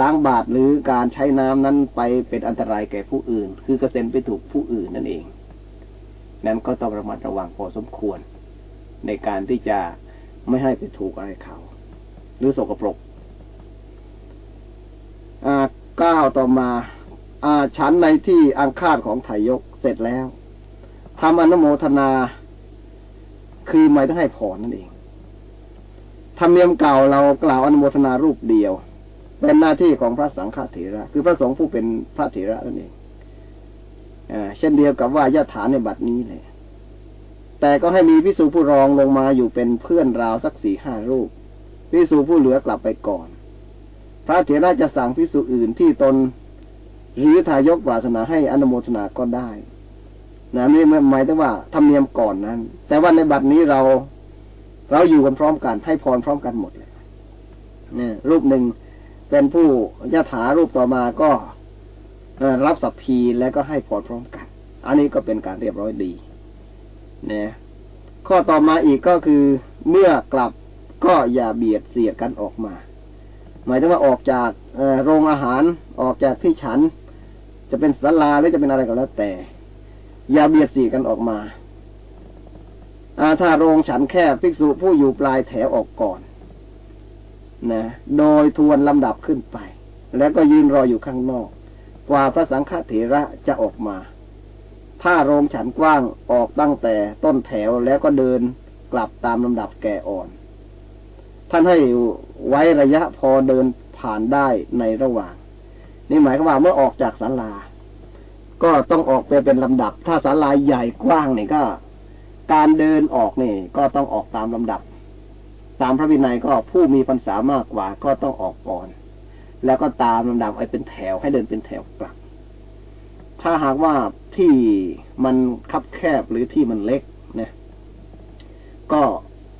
ล้างบาตรหรือการใช้น้ำนั้นไปเป็นอันตรายแก่ผู้อื่น คือกระเซ็นไปถูกผู้อื่นนั่นเอง นั้นก็ต้องระมัดระวังพอสมควร ในการที่จะไม่ให้ไปถูกอะไรเขา หรือสกปรกก้าวต่อมา อาฉันในที่อังคาดของไถยกเสร็จแล้วทำอนุโมทนา คือไม่ต้องให้พรนั่นเองธรรมเนียมเก่าเรากล่าวอนุโมทนารูปเดียว เป็นหน้าที่ของพระสังฆเถระ คือพระสงฆ์ผู้เป็นพระเถระนั่นเองอเช่นเดียวกับว่ายะฐานในบัดนี้เลย แต่ก็ให้มีพิสูผู้รองลงมาอยู่เป็นเพื่อนราวสักสี่ห้ารูปพิสูผู้เหลือกลับไปก่อน พระเถระจะสั่งพิสูอื่นที่ตนหรือทายกวาสนาให้อนุโมทนาก็ได้นะนี่หมายถึงว่าธรรมเนียมก่อนนั้น แต่ว่าในบัดนี้เราเราอยู่กันพร้อมกันให้พรพร้อมกันหมดเลยเนี่ยรูปหนึ่ง เป็นผู้ยะถารูปต่อมาก็รับสัพพีแล้วก็ให้พรพร้อมกัน อันนี้ก็เป็นการเรียบร้อยดีนะข้อต่อมาอีกก็คือเมื่อกลับก็อย่าเบียดเสียดกันออกมา หมายถึงว่าออกจากโรงอาหารออกจากที่ฉัน จะเป็นศาลาหรือจะเป็นอะไรก็แล้วแต่ อย่าเบียดเสียดกันออกมาอาถ้าโรงฉันแค่ภิกษุผู้อยู่ปลายแถวออกก่อน นะโดยทวนลำดับขึ้นไป แล้วก็ยืนรออยู่ข้างนอก กว่าพระสังฆเถระจะออกมา ถ้าโรงฉันกว้างออกตั้งแต่ต้นแถวแล้วก็เดินกลับตามลำดับแก่อ่อน ท่านให้ไว้ระยะพอเดินผ่านได้ในระหว่าง นี่หมายความว่าเมื่อออกจากศาลา ก็ต้องออกไปเป็นลำดับ ถ้าศาลาใหญ่กว้างนี่ก็ การเดินออกนี่ ก็ต้องออกตามลำดับ ตามพระวินัยก็ผู้มีพรรษามากกว่าก็ต้องออกก่อน แล้วก็ตามลำดับไอ้เป็นแถวให้เดินเป็นแถวกลับ ถ้าหากว่าที่มันคับแคบหรือที่มันเล็กนะก็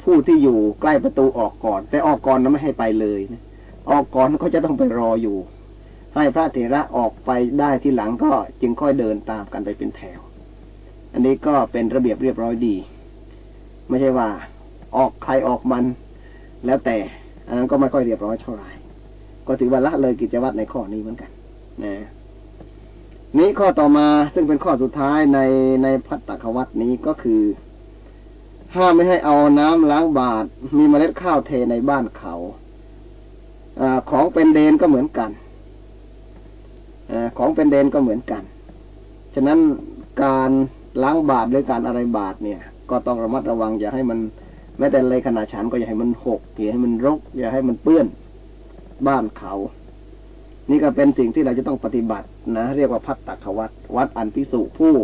ผู้ที่อยู่ใกล้ประตูออกก่อน แต่ออกก่อนนั้นไม่ให้ไปเลยนะออกก่อนก็จะต้องไปรออยู่ ให้พระเถระออกไปได้ที่หลังก็จึงค่อยเดินตามกันไปเป็นแถว อันนี้ก็เป็นระเบียบเรียบร้อยดี ไม่ใช่ว่า ออกใครออกมัน แล้วแต่อันนั้นก็ไม่ค่อยเรียบร้อยเท่าไหร่ก็ถือว่าละเลยกิจวัตรในข้อนี้เหมือนกันนะนี้ข้อต่อมาซึ่งเป็นข้อสุดท้ายในในพัตตควัตนี้ก็คือ ห้ามไม่ให้เอาน้ำล้างบาตรมีเมล็ดข้าวเทในบ้านเขาอของเป็นเดนก็เหมือนกันอของเป็นเดนก็เหมือนกัน ฉะนั้นการล้างบาตรด้วยการอะไรบาตรเนี่ย ก็ต้องระมัดระวังอย่าให้มัน แม้แต่ในขณะฉันก็อย่าให้มันหกอย่าให้มันรก อย่าให้มันเปื้อนบ้านเขา นี่ก็เป็นสิ่งที่เราจะต้องปฏิบัตินะ เรียกว่าพัตตะขวัตวัดอันพิสุผู้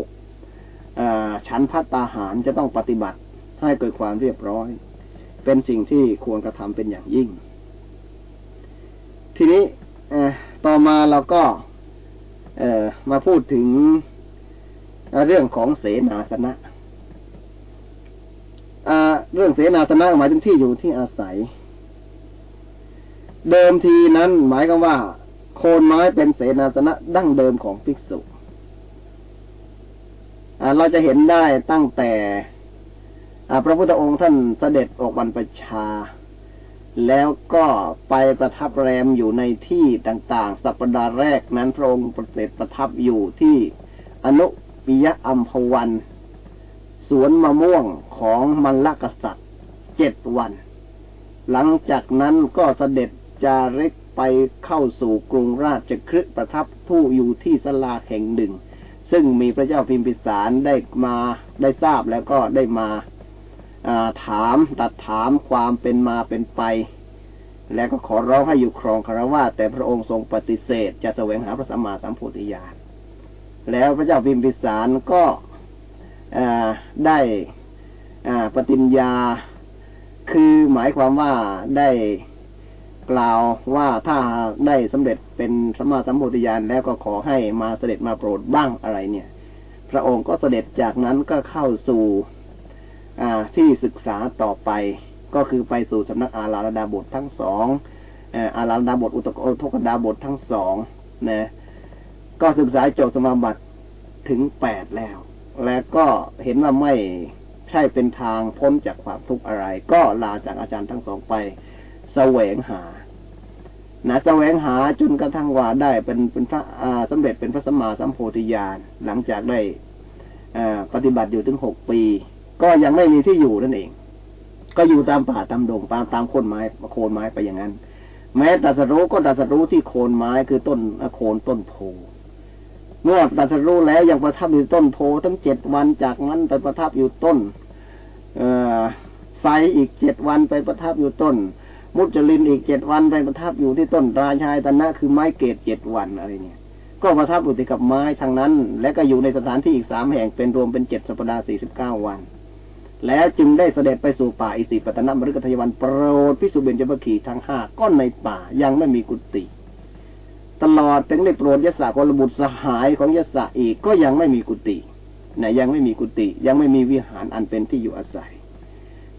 ฉันพัตตาหารจะต้องปฏิบัติให้เกิดความเรียบร้อย เป็นสิ่งที่ควรกระทำเป็นอย่างยิ่ง ทีนี้ต่อมาเราก็มาพูดถึงเรื่องของเสนาสนะ เรื่องเสนาสนะหมายถึงที่อยู่ที่อาศัย เดิมทีนั้นหมายกันว่า โคนไม้เป็นเสนาสนะดั้งเดิมของภิกษุเราจะเห็นได้ตั้งแต่พระพุทธองค์ท่านเสด็จออกบรรพชา แล้วก็ไปประทับแรมอยู่ในที่ต่าง ๆ สัปดาห์แรกนั้นพระองค์ประเสริฐประทับอยู่ที่อนุปิยะอัมพวัน สวนมะม่วงของมัลลกษัตริย์เจ็ดวัน หลังจากนั้นก็เสด็จจาริกไปเข้าสู่กรุงราชคฤห์ประทับผู้อยู่ที่สลาแห่งหนึ่ง ซึ่งมีพระเจ้าพิมพิสารได้มาได้ทราบแล้วก็ได้มาถามตัดถามความเป็นมาเป็นไป แล้วก็ขอร้องให้อยู่ครองคารวะแต่พระองค์ทรงปฏิเสธ จะแสวงหาพระสัมมาสัมพุทธญาณแล้วพระเจ้าพิมพิสารก็ ได้ปฏิญญา คือหมายความว่าได้กล่าวว่าถ้าได้สำเร็จเป็นสมมาสัมพุทธญาณแล้วก็ขอให้มาเสด็จมาโปรดบ้างอะไรเนี่ย พระองค์ก็เสด็จจากนั้นก็เข้าสู่ที่ศึกษาต่อไป ก็คือไปสู่สำนักอาราดาบททั้งสองอาราดาบทอุตโทกดาบททั้งสองนะก็ศึกษาจบสมาบัติถึงแปดแล้ว และก็เห็นว่าไม่ใช่เป็นทางพ้นจากความทุกข์อะไร ก็ลาจากอาจารย์ทั้งสองไปแสวงหานะแสวงหาจนกระทั่งว่าได้เป็นเป็นพระสำเร็จเป็นพระสัมมาสัมโพธิญาณหลังจากได้ปฏิบัติอยู่ถึงหกปี ก็ยังไม่มีที่อยู่นั่นเอง ก็อยู่ตามป่าตามดงตามตามโคนไม้โคนไม้ไปอย่างนั้น แม้ตัสรู้ก็ตัสรู้ที่โคนไม้คือต้นโคนต้นโพ เมื่อตัสรู้แล้วยังประทับอยู่ต้นโพทั้งเจ็ดวันจากนั้นไปประทับอยู่ต้น เอไฟอีกเจ็ดวันไปประทับอยู่ต้น มุจลินอีกเจ็ดวันไปประทับอยู่ที่ต้นราชายตนะคือไม้เกตเจ็ดวันอะไรเนี่ย ก็ประทับอยู่ติดกับไม้ทางนั้น และก็อยู่ในสถานที่อีกสามแห่งเป็นรวมเป็นเจ็ดสัปดาห์สี่สิบเก้าวัน แล้วจึงได้เสด็จไปสู่ป่าอิสิปตนมฤกทยวันโปรดพิสุเบญจบคีทั้งห้าก้อนในป่ายังไม่มีกุฏิ ตลอดถึงได้โปรดยศกรบุตรสหายของยศอีกก็ยังไม่มีกุฏินะยังไม่มีกุฏิยังไม่มีวิหารอันเป็นที่อยู่อาศัย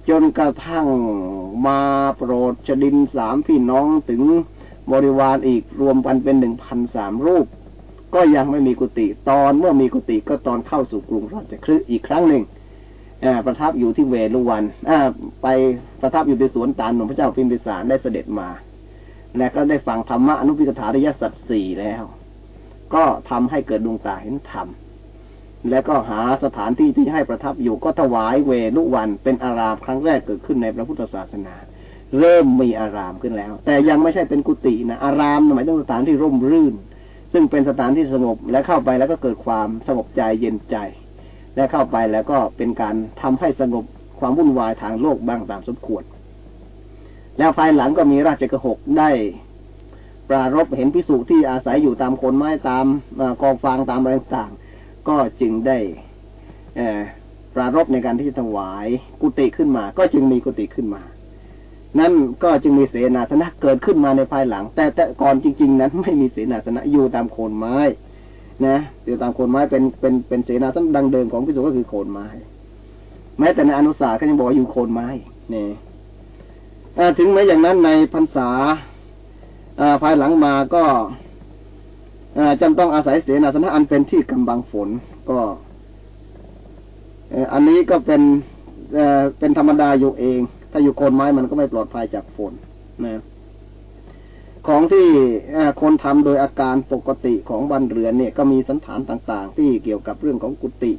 จนกระทั่งมาโปรดชดินสามพี่น้องถึงบริวารอีกรวมกันเป็นหนึ่งพันสามรูป ก็ยังไม่มีกุฏิตอนเมื่อมีกุฏิก็ตอนเข้าสู่กรุงราชคฤห์อีกครั้งหนึ่งประทับอยู่ที่เวลุวันไปประทับอยู่ในสวนตาลหลวงพระเจ้าพิมพิสารได้เสด็จมา และก็ได้ฟังธรรมะอนุพิกถาริยสัจสี่แล้ว ก็ทำให้เกิดดวงตาเห็นธรรม และก็หาสถานที่ที่ให้ประทับอยู่ก็ถวายเวลุวันเป็นอารามครั้งแรกเกิดขึ้นในพระพุทธศาสนา เริ่มมีอารามขึ้นแล้ว แต่ยังไม่ใช่เป็นกุฏินะอารามหมายถึงสถานที่ร่มรื่น ซึ่งเป็นสถานที่สงบและเข้าไปแล้วก็เกิดความสงบใจเย็นใจ และเข้าไปแล้วก็เป็นการทำให้สงบความวุ่นวายทางโลกบ้างตามสมควร แล้วภายหลังก็มีราชกหกได้ ปรารบเห็นพิสุที่อาศัยอยู่ตามโคนไม้ตามกองฟางตามอะไรต่างก็จึงได้ปรารบในการที่จะถวายกุฏิขึ้นมา ก็จึงมีกุฏิขึ้นมา นั่นก็จึงมีเสนาสนะเกิดขึ้นมาในภายหลัง แต่แต่ก่อนจริง ๆ นั้นไม่มีเสนาสนะอยู่ตามโคนไม้ นะอยู่ตามโคนไม้เป็นเป็นเป็นเสนาสนะดังเดิมของพิสุก็คือโคนไม้ แม้แต่ในอนุสาก็ยังบอกอยู่โคนไม้เนี่ย ถึงแม้อย่างนั้นในพรรษาภายหลังมาก็จำต้องอาศัยเสนาสนะอันเป็นที่กำบังฝนก็อันนี้ก็เป็นเป็นธรรมดาอยู่เอง ถ้าอยู่โคนไม้มันก็ไม่ปลอดภัยจากฝนนะของที่คนทำโดยอาการปกติของบันเรือนเนี่ยก็มีสันฐานต่างๆ ที่เกี่ยวกับเรื่องของกุฏิ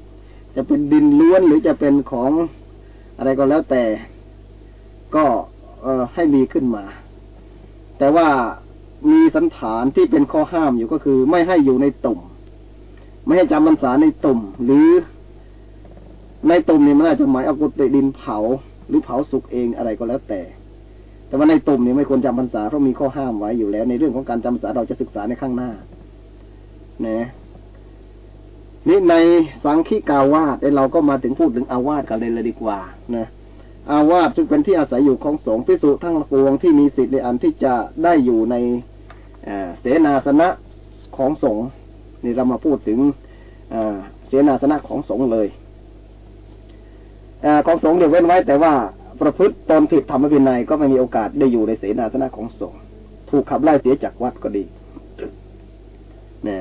จะเป็นดินล้วนหรือจะเป็นของอะไรก็แล้วแต่ ก็ เออให้มีขึ้นมา แต่ว่ามีสันฐานที่เป็นข้อห้ามอยู่ก็คือ ไม่ให้อยู่ในตุ่ม ไม่ให้จำพรรษาในตุ่ม หรือ ในตุ่มนี่มันอาจจะหมายเอากุฏิดินเผา หรือเผาสุกเองอะไรก็แล้วแต่ แต่ว่าในตุ่มนี่ไม่ควรจำพรรษาเพราะมีข้อห้ามไว้อยู่แล้ว ในเรื่องของการจำพรรษาเราจะศึกษาในข้างหน้านะนี่ในสังคีกาวาสเราก็มาถึงพูดถึงอาวาสกันเลยเลยดีกว่า นะ อาวาสซึ่งเป็นที่อาศัยอยู่ของสงฆ์พิสุทั้งปวงที่มีสิทธิ์ในอันที่จะได้อยู่ในเสนาสนะของสงฆ์นี่เรามาพูดถึงเสนาสนะของสงฆ์เลยอของสงฆ์เดี๋ยวเว้นไว้ แต่ว่าประพฤติตนผิดธรรมวินัยก็ไม่มีโอกาสได้อยู่ในเสนาสนะของสงฆ์ถูกขับไล่เสียจากวัดก็ดีนี่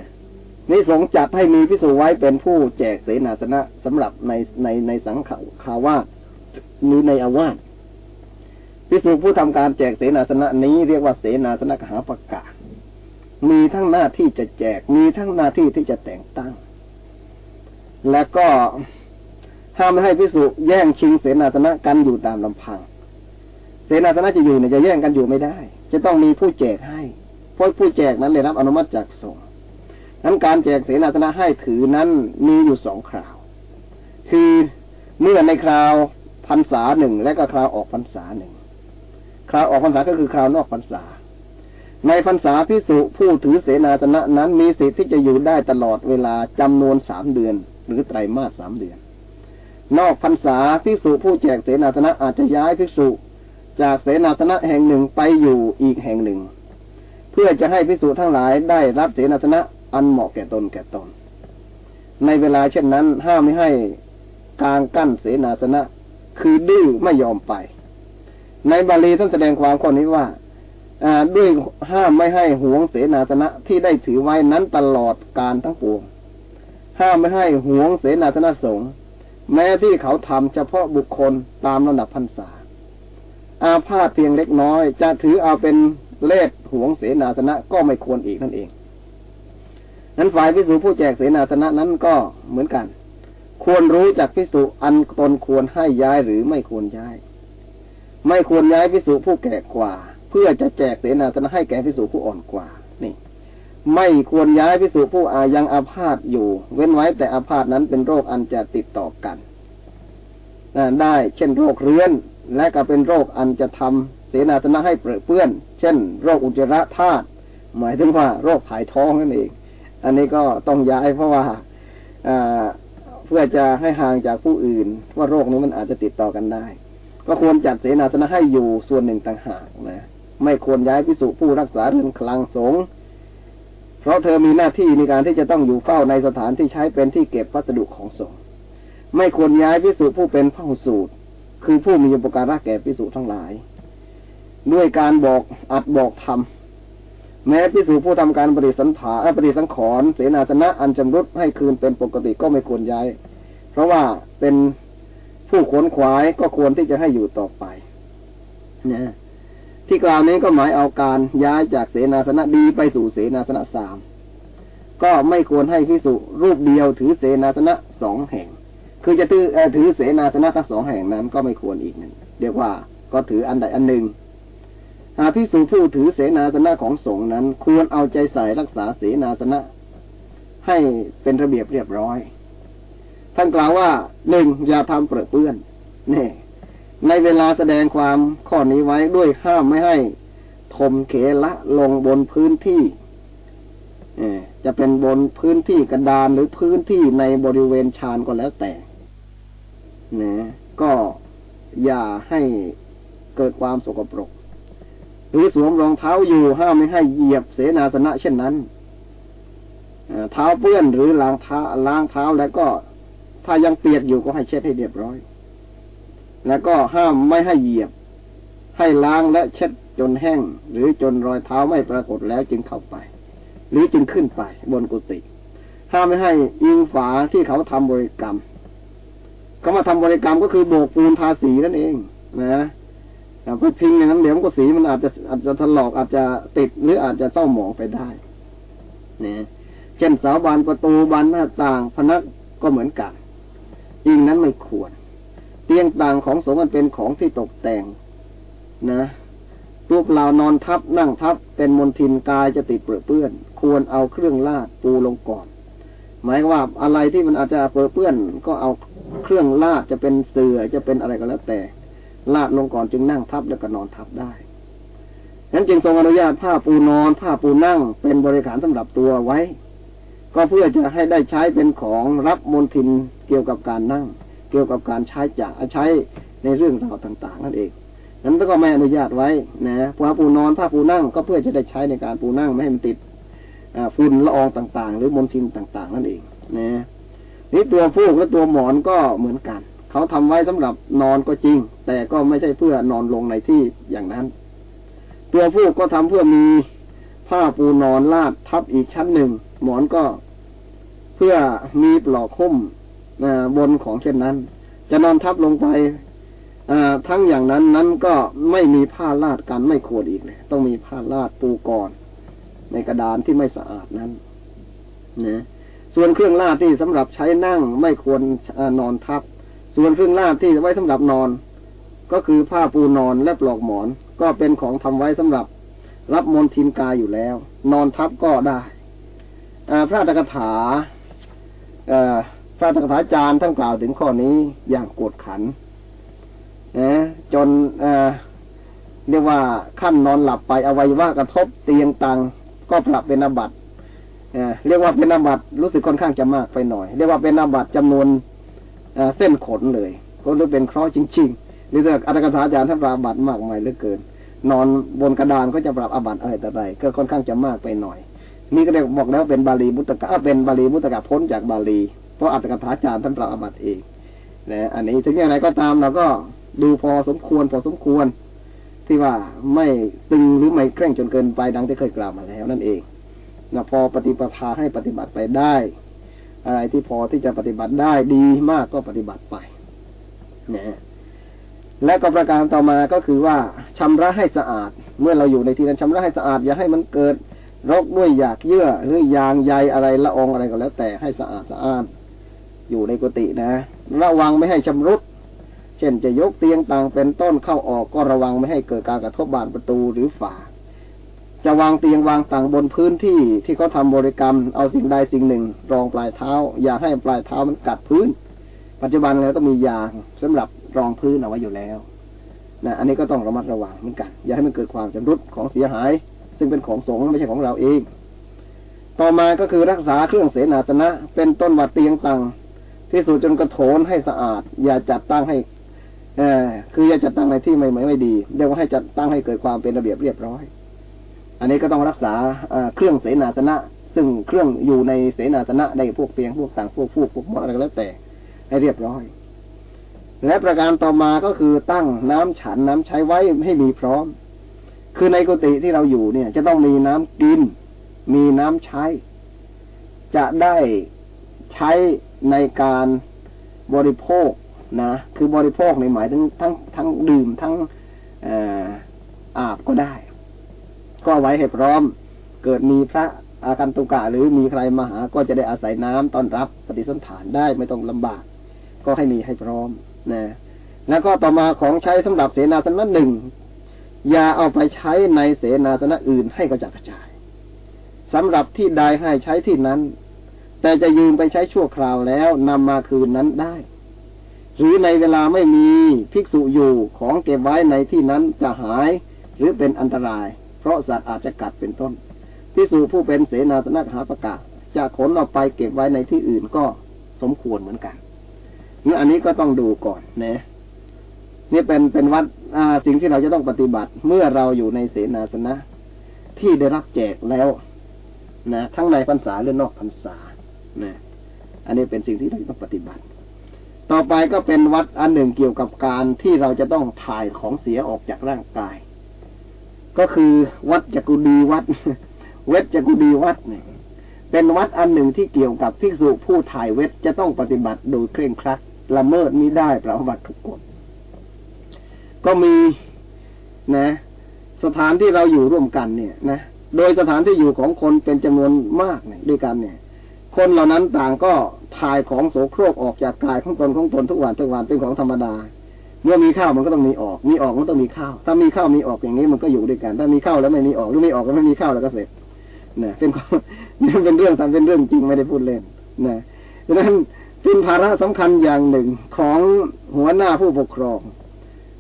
นี่สงจัดให้มีพิสูไว้เป็นผู้แจกเสนาสนะสำหรับในในในสังขาวาส นี้ในอาวาสพิสูจผู้ทำการแจกเสนาสนะนี้เรียกว่าเสนาสนะหาประกาศมีทั้งหน้าที่จะแจก มีทั้งหน้าที่ที่จะแต่งตั้ง และก็ห้ามไม่ให้พิสุแย่งชิงเสนาสนะกันอยู่ตามลำพัง เสนาสนะจะอยู่เนี่ยจะแย่งกันอยู่ไม่ได้ จะต้องมีผู้แจกให้ เพราะผู้แจกนั้นได้รับอนุมัติจากสงฆ์นั้นการแจกเสนาสนะให้ถือนั้นมีอยู่สองคราว คือเมื่อในคราว พรรษาหนึ่งและก็คราวออกพรรษาหนึ่งคราวออกพรรษาก็คือคราวนอกพรรษา ในพรรษาพิสุผู้ถือเสนาสนะนั้นมีสิทธิ์ที่จะอยู่ได้ตลอดเวลาจำนวนสามเดือน หรือไตรมาสสามเดือน นอกพรรษาพิสุผู้แจกเสนาสนะอาจจะย้ายพิสุจากเสนาสนะแห่งหนึ่งไปอยู่อีกแห่งหนึ่ง เพื่อจะให้พิสุทั้งหลายได้รับเสนาสนะอันเหมาะแก่ตนแก่ตน ในเวลาเช่นนั้นห้ามไม่ให้กางกั้นเสนาสนะ คือดื้อไม่ยอมไป ในบาลีท่านแสดงความข้อนี้ว่าด้วยห้ามไม่ให้หวงเสนาสนะที่ได้ถือไว้นั้นตลอดการทั้งปวง ห้ามไม่ให้หวงเสนาสนะสงฆ์แม้ที่เขาทำเฉพาะบุคคลตามระดับพรรษา อาพาธเพียงเล็กน้อย จะถือเอาเป็นเลดห่วงเสนาสนะก็ไม่ควรอีกนั่นเอง นั้นฝ่ายพิสูจผู้แจกเสนาสนะนั้นก็เหมือนกัน ควรรู้จากพิสูจอันตนควรให้ย้ายหรือไม่ควรย้าย ไม่ควรย้ายพิสูจผู้แก่กว่า เพื่อจะแจกเสนาสนะให้แก่พิสูจผู้อ่อนกว่า นี่ ไม่ควรย้ายพิสูจผู้อายังอาพาธอยู่ เว้นไว้แต่อาพาธนั้นเป็นโรคอันจะติดต่อกันได้ เช่นโรคเรื้อน และก็เป็นโรคอันจะทำเสนาสนะให้เปื้อน เช่น โรคอุจจาระธาตุหมายถึงว่าโรคถ่ายท้องนั่นเอง อันนี้ก็ต้องย้ายเพราะว่า เพื่อจะให้ห่างจากผู้อื่น ว่าโรคนี้มันอาจจะติดต่อกันได้ ก็ควรจัดเสนาสนะให้อยู่ส่วนหนึ่งต่างหากนะไม่ควรย้ายพิสุผู้รักษาเรือนคลังสงฆ์เพราะเธอมีหน้าที่ในการที่จะต้องอยู่เฝ้าในสถานที่ใช้เป็นที่เก็บพัสดุของสงฆ์ไม่ควรย้ายพิสุผู้เป็นผู้สูตร คือผู้มีอุปการะแก่พิสุทั้งหลาย ด้วยการบอกอัดบอกทำ แม้พิสูจผู้ทำการปฏิสันถาปฏิสังขรเสนาสนะอันจำรุดให้คืนเป็นปกติก็ไม่ควรย้าย เพราะว่าเป็นผู้ขนขวายก็ควรที่จะให้อยู่ต่อไปนะที่กล่าวนี้ก็หมายเอาการย้ายจากเสนาสนะดีไปสู่เสนาสนะสามก็ไม่ควรให้พิสุรูปเดียวถือเสนาสนะสองแห่ง คือจะถือถือเสนาสนะทั้งสองแห่งนั้นก็ไม่ควรอีกนั่นเรียกว่าก็ถืออันใดอันหนึ่ง หากพิสูผู้ถือเสนาสนะของสงฆ์นั้น ควรเอาใจใส่รักษาเสนาสนะให้เป็นระเบียบเรียบร้อย ท่านกล่าวว่าหนึ่งอย่าทำเปรอะเปื้อนนี่ในเวลาแสดงความข้อนี้ไว้ด้วยห้ามไม่ให้ทมเขละลงบนพื้นที่จะเป็นบนพื้นที่กระดานหรือพื้นที่ในบริเวณชานก็แล้วแต่นะก็อย่าให้เกิดความสกปรก หรือสวมรองเท้าอยู่ห้ามไม่ให้เหยียบเสนาสนะเช่นนั้นเท้าเปื้อนหรือล้างเท้าล้างเท้าแล้วก็ถ้ายังเปียกอยู่ก็ให้เช็ดให้เรียบร้อย แล้วก็ห้ามไม่ให้เหยียบ ให้ล้างและเช็ดจนแห้ง หรือจนรอยเท้าไม่ปรากฏแล้วจึงเข้าไป หรือจึงขึ้นไป บนกุฏิห้ามไม่ให้อิงฝาที่เขาทำบริกรรมเขามาทำบริกรรมก็คือโบกปูนทาสีนั่นเอง นะ ไปพิงอย่างนั้นเดี๋ยวก็สีมันอาจจะอาจจะถลอกอาจจะติดหรืออาจจะเศร้าหมองไปได้เนะเช่นสาบานประตูบานหน้าต่างพนักก็เหมือนกันอิงนั้นไม่ควร เตียงต่างของสงฆ์มันเป็นของที่ตกแต่ง นะรูปเรานอนทับนั่งทับ เป็นมลทินกายจะติดเปื้อน ควรเอาเครื่องลาดปูลงก่อน หมายว่าอะไรที่มันอาจจะเปื้อนก็เอาเครื่องลาดจะเป็นเสื่อจะเป็นอะไรก็แล้วแต่ ลาดลงก่อนจึงนั่งทับแล้วก็นอนทับได้ฉะนั้นจึงทรงอนุญาตผ้าปูนอน ผ้าปูนั่งเป็นบริการสำหรับตัวไว้ ก็เพื่อจะให้ได้ใช้เป็นของรับมลทินเกี่ยวกับการนั่ง เกี่ยวกับการใช้จากใช้ในเรื่องราวต่างๆ นั่นเองนั้นก็ไม่อนุญาตไว้นะผ้าปูนอนผ้าปูนั่งก็เพื่อจะได้ใช้ในการปูนั่งไม่ให้มันติดฝุ่นละอองต่างๆ หรือมลทินต่างๆ นั่นเองนะนี่ตัวฟูกและตัวหมอนก็เหมือนกัน เขาทำไว้สำหรับนอนก็จริง แต่ก็ไม่ใช่เพื่อนอนลงในที่อย่างนั้น ตัวฟูกก็ทำเพื่อมีผ้าปูนอนลาดทับอีกชั้นหนึ่ง หมอนก็เพื่อมีปลอกคุ้มบนของเช่นนั้น จะนอนทับลงไปทั้งอย่างนั้นนั้นก็ไม่มีผ้าลาดกันไม่ควรอีกเลยต้องมีผ้าลาดปูก่อน ในกระดานที่ไม่สะอาดนั้นนะส่วนเครื่องลาดที่สำหรับใช้นั่งไม่ควรนอนทับ ส่วนเครื่องลาดที่ไว้สำหรับนอน ก็คือผ้าปูนอนและปลอกหมอน ก็เป็นของทำไว้สำหรับ รับมนทินกายอยู่แล้ว นอนทับก็ได้พระตกถาพระตกถาจารย์ท่านกล่าวถึงข้อนี้อย่างกดขันนะจนเรียกว่าขั้นนอนหลับไปอวัยวะกระทบเตียงตังก็ปรับเป็นอบัตเรียกว่าเป็นอาบัตรู้สึกค่อนข้างจะมากไปหน่อย เรียกว่าเป็นอาบัตจำนวน เส้นขนเลยก็รู้เป็นเคราะห์จริงๆหรืออัตถกถาจารย์ท่านปรับอาบัตมากมายเหลือเกิน นอนบนกระดานก็จะปรับอาบัตอะไรแต่ใดก็ค่อนข้างจะมากไปหน่อย นี่ก็ได้บอกแล้วเป็นบาลีมุตตะเป็นบาลีมุตตะพ้นจากบาลีเพราะอัตถกถาจารย์ท่านปรับอาบัตเองนะอันนี้ถึงอย่างไรก็ตามเราก็ดูพอสมควรพอสมควร ที่ว่าไม่ตึงหรือไม่เคร่งจนเกินไปดังที่เคยกล่าวมาแล้วนั่นเองนะพอปฏิปทาให้ปฏิบัติไปได้ อะไรที่พอที่จะปฏิบัติได้ดีมากก็ปฏิบัติไปนะและก็ประการต่อมาก็คือว่าชำระให้สะอาด เมื่อเราอยู่ในที่นั้นชำระให้สะอาด อย่าให้มันเกิดรกด้วยหยากเยื่อหรือยางใยอะไรละอองอะไรก็แล้ว แต่ให้สะอาดสะอาดอยู่ในกุฏินะระวังไม่ให้ชำรุด เช่นจะยกเตียงต่างเป็นต้นเข้าออกก็ระวังไม่ให้เกิดการกระทบบานประตูหรือฝา จะวางเตียงวางต่างบนพื้นที่ที่เขาทาบริกรรมเอาสิ่งใดสิ่งหนึ่ง รองปลายเท้า อย่าให้ปลายเท้ามันกัดพื้น ปัจจุบันแล้วต้องมียางสำหรับรองพื้นเอาไว้อยู่แล้วนะอันนี้ก็ต้องระมัดระวังเหมือนกัน อย่าให้มันเกิดความชำรุดของเสียหาย ซึ่งเป็นของสงฆ์ไม่ใช่ของเราเอง ต่อมาก็คือรักษาเครื่องเสนาสนะ เป็นต้นวัดเตียงตังที่สุดจนกระโถนให้สะอาด อย่าจัดตั้งให้เออคืออย่าจัดตั้งในที่ไม่ไม่ไม่ดีเรียกว่าให้จัดตั้งให้เกิดความเป็นระเบียบเรียบร้อย อันนี้ก็ต้องรักษาเครื่องเสนาสนะ ซึ่งเครื่องอยู่ในเสนาสนะได้พวกเตียงพวกต่างพวกฟูกพวกมออะไรก็แล้วแต่ให้เรียบร้อย และประการต่อมาก็คือตั้งน้ำฉันน้ำใช้ไว้ให้มีพร้อม คือในกุฏิที่เราอยู่เนี่ย จะต้องมีน้ำกิน มีน้ำใช้ จะได้ใช้ในการบริโภคนะคือบริโภคในหมายถึงทั้งทั้งดื่มทั้งอาบก็ได้ ก็ไว้ให้พร้อม เกิดมีพระอาคันตุกะหรือมีใครมาหา ก็จะได้อาศัยน้ำต้อนรับปฏิสันฐานได้ไม่ต้องลำบาก ก็ให้มีให้พร้อมนะแล้วก็ต่อมาของใช้สำหรับเสนาสนะหนึ่งอย่าเอาไปใช้ในเสนาสนะอื่นให้กระจัดกระจายสำหรับที่ใดให้ใช้ที่นั้น แต่จะยืมไปใช้ชั่วคราวแล้วนำมาคืนนั้นได้ หรือในเวลาไม่มีภิกษุอยู่ของเก็บไว้ในที่นั้นจะหายหรือเป็นอันตราย เพราะสัตว์อาจจะกัดเป็นต้นภิกษุผู้เป็นเสนาสนะหาประกาศจะขนออกไปเก็บไว้ในที่อื่นก็สมควรเหมือนกันนี่อันนี้ก็ต้องดูก่อนนะนี่เป็นเป็นวัดอ่าสิ่งที่เราจะต้องปฏิบัติ เมื่อเราอยู่ในเสนาสนะ ที่ได้รับแจกแล้ว นะ ทั้งในพรรษาหรือนอกพรรษานะอันนี้เป็นสิ่งที่เราต้องปฏิบัติ ต่อไปก็เป็นวัดอันหนึ่งเกี่ยวกับการที่เราจะต้องถ่ายของเสียออกจากร่างกาย ก็คือวัดจักุดีวัด เวทจักุดีวัดเนี่ยเป็นวัดอันหนึ่งที่เกี่ยวกับภิกษุผู้ถ่ายเวทจะต้องปฏิบัติโดยเคร่งครัดละเมิดมิได้ประบัติทุกกฎก็มีนะ สถานที่เราอยู่ร่วมกันเนี่ย นะโดยสถานที่อยู่ของคนเป็นจำนวนมากเนี่ยด้วยกันเนี่ย คนเหล่านั้นต่างก็ถ่ายของโสโครกออกจากกายของตนของตนทุกวันทุกวันเป็นของธรรมดา เมื่อมีข้าวมันก็ต้องมีออก มีออกมันต้องมีข้าว ถ้ามีข้าวมีออกอย่างนี้มันก็อยู่ด้วยกัน ถ้ามีข้าวแล้วไม่มีออกหรือไม่ออกแล้วไม่มีข้าวแล้วก็เสร็จเนี่เป็นเป็นเรื่องทำเป็นเรื่องจริงไม่ได้พูดเล่นนะดังนั้นเป็นภาระสำคัญอย่างหนึ่งของหัวหน้าผู้ปกครอง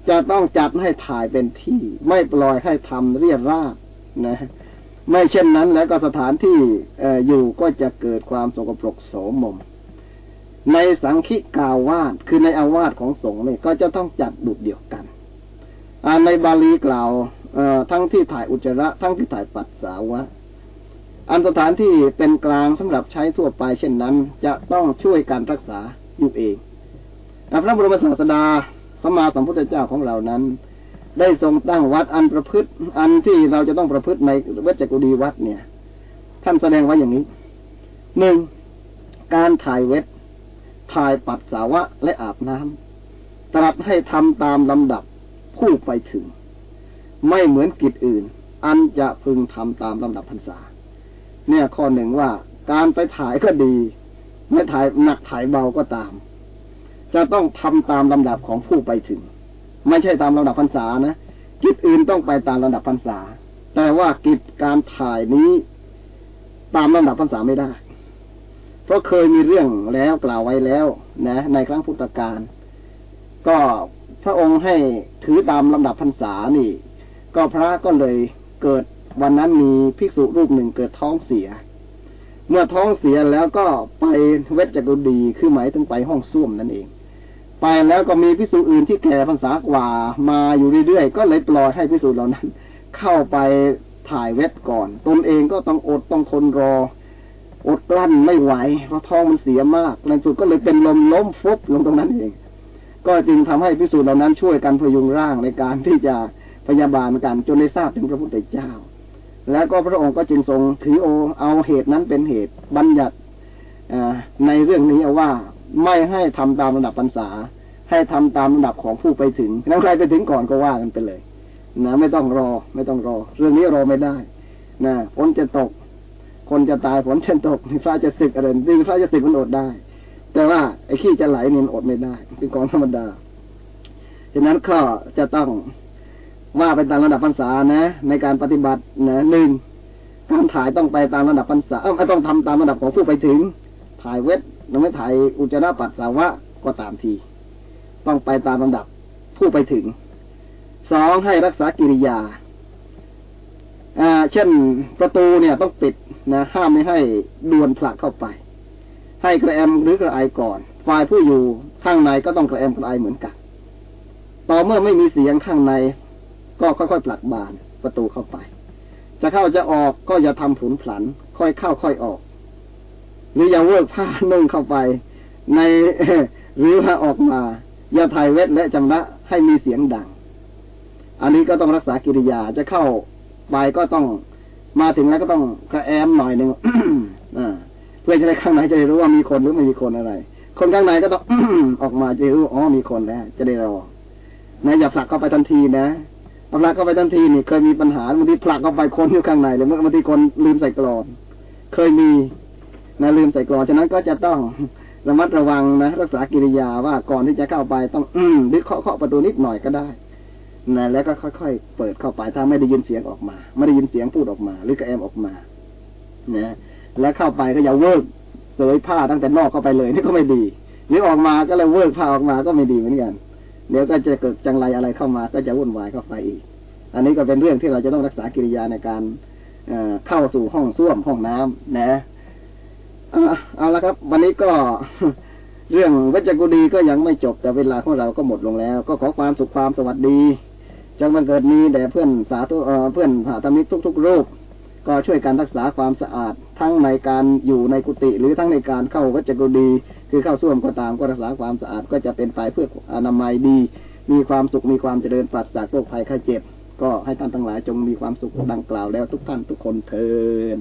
จะต้องจัดให้ถ่ายเป็นที่ ไม่ปล่อยให้ทำเรียราดนะ ไม่เช่นนั้นแล้วก็สถานที่อยู่ก็จะเกิดความสกปรกโสมม ในสังคิกาวาสคือในอาวาสของสงฆ์เนี่ยก็จะต้องจัดดุดเดียวกันในบาลีกล่าวทั้งที่ถ่ายอุจจาระทั้งที่ถ่ายปัสสาวะ อันสถานที่เป็นกลางสำหรับใช้ทั่วไปเช่นนั้น จะต้องช่วยการรักษาอยู่เองพระบรมศาสดาสมมาสัมพุทธเจ้าของเรานั้น ได้ทรงตั้งวัดอันประพฤติ อันที่เราจะต้องประพฤติในเวชกุดีวัดเนี่ย ท่านแสดงไว้อย่างนี้หนึ่งการถ่ายเวท ถ่ายปัสสาวะและอาบน้ำตรัสให้ทำตามลำดับผู้ไปถึง ไม่เหมือนกิจอื่น อันจะพึงทำตามลำดับพรรษา เนี่ยข้อหนึ่งว่า การไปถ่ายก็ดี ไม่ถ่ายหนักถ่ายเบาก็ตาม จะต้องทำตามลำดับของผู้ไปถึง ไม่ใช่ตามลำดับพรรษานะกิจอื่นต้องไปตามลำดับพรรษา แต่ว่ากิจการถ่ายนี้ ตามลำดับพรรษาไม่ได้ เพราะเคยมีเรื่องแล้วกล่าวไว้แล้ว นะ ในครั้งพุทธกาลก็พระองค์ให้ถือตามลำดับพรรษานี่ ก็พระก็เลยเกิดวันนั้นมีภิกษุรูปหนึ่งเกิดท้องเสีย เมื่อท้องเสียแล้วก็ไปเวชจักรุดีคือหมายถึงไปห้องส้วมนั่นเอง ไปแล้วก็มีพิสูจอื่นที่แก่พรรษากว่ามาอยู่เรื่อยๆก็เลยปล่อยให้พิสูจเหล่านั้น เข้าไปถ่ายเวทก่อน ตนเองก็ต้องอดต้องทนรอ อดกลั้นไม่ไหวเพราะท้องมันเสียมากในสุดก็เลยเป็นลมล้มฟุบลงตรงนั้นเอง ก็จึงทำให้พิสูจน์เหล่านั้นช่วยกันพยุงร่างในการที่จะพยาบาลกันจนได้ทราบถึงพระพุทธเจ้า แล้วก็พระองค์ก็จึงทรงถือโอเอาเหตุนั้นเป็นเหตุบัญญัติในเรื่องนี้เอาว่าไม่ให้ทำตามระดับพรรษา ให้ทำตามระดับของผู้ไปถึงแล้วใครไปถึงก่อนก็ว่ากันไปเลย นะ ไม่ต้องรอ ไม่ต้องรอ เรื่องนี้รอไม่ได้ นะฝนจะตก คนจะตายฝนจะตกฟ้าจะสึกอะไรดีฟ้าจะสึกมันอดได้ แต่ว่าไอ้ขี้จะไหลนี่มันอดไม่ได้ เป็นกองธรรมดาฉะนั้นข้อจะต้องว่าไปตามระดับพรรษานะ ในการปฏิบัตินะหนึ่งการถ่ายต้องไปตามระดับพรรษาไม่ต้องทำตามระดับของผู้ไปถึง ถ่ายเวทหรือไม่ถ่ายอุจจาระปัสสาวะก็ตามที ต้องไปตามลำดับผู้ไปถึงสองให้รักษากิริยา เช่นประตูเนี่ยต้องปิดนะห้ามไม่ให้ดวนผลักเข้าไป ให้กระแอมหรือกระไอก่อนฝ่ายผู้อยู่ข้างในก็ต้องกระแอมกระไอเหมือนกัน ต่อเมื่อไม่มีเสียงข้างใน ก็ค่อยๆผลักบานประตูเข้าไป จะเข้าจะออกก็อย่าทำผุนผัน ค่อยเข้าค่อยออก หรืออย่าเวิร์กผ้านุ่งเข้าไป ในหรือว่าออกมา อย่าถ่ายเวทและจำระให้มีเสียงดัง อันนี้ก็ต้องรักษากิริยาจะเข้า ไปก็ต้องมาถึงแล้วก็ต้องกระแอมหน่อยหนึ่งเพื่อจะได้ข้างในจะได้รู้ว่ามีคนหรือไม่มีคนอะไร คนข้างในก็ต้องออกมาจะรู้อ๋อมีคนแล้วจะได้รอนะอย่าผลักเข้าไปทันทีนะผลักเข้าไปทันทีนี่เคยมีปัญหาบางทีผลักเข้าไปคนอยู่ข้างในเลยเมื่อบางทีคนลืมใส่กรอน เคยมีนะลืมใส่กรอนฉะนั้นก็จะต้องระมัดระวังนะรักษากิริยาว่าก่อนที่จะเข้าไปต้อง อืมดึกเคาะเคาะประตูนิดหน่อยก็ได้ นะแล้วก็ค่อยๆเปิดเข้าไปถ้าไม่ได้ยินเสียงออกมา ไม่ได้ยินเสียงพูดออกมา หรือกระแอมออกมานะแล้วเข้าไปก็อย่าเวิร์กเสยผ้าตั้งแต่นอกเข้าไปเลยนี่ก็ไม่ดี หรือออกมาก็เลยเวิร์กผ้าออกมาก็ไม่ดีเหมือนกันเดี๋ยวก็จะเกิดจังไรอะไรเข้ามา ก็จะวุ่นวายเข้าไปอีก อันนี้ก็เป็นเรื่องที่เราจะต้องรักษากิริยาในการเข้าสู่ห้องส้วมห้องน้ำนะเอาละครับ วันนี้ก็เรื่องวัจกุฎีก็ยังไม่จบแต่เวลาของเราก็หมดลงแล้ว ก็ขอความสุขความสวัสดี จงบังเกิดมีแด่เพื่อนสาธุเพื่อนผาธมิตรทุก ๆ รูป ก็ช่วยการรักษาความสะอาดทั้งในการอยู่ในกุฏิหรือทั้งในการเข้าวัจกุดีคือเข้าส้วมก็ตามก็รักษาความสะอาดก็จะเป็นไปเพื่ออนามัยดี มีความสุขมีความเจริญปราศจากโรคภัยไข้เจ็บ ก็ให้ท่านทั้งหลายจงมีความสุขดังกล่าวแล้วทุกท่านทุกคนเทิน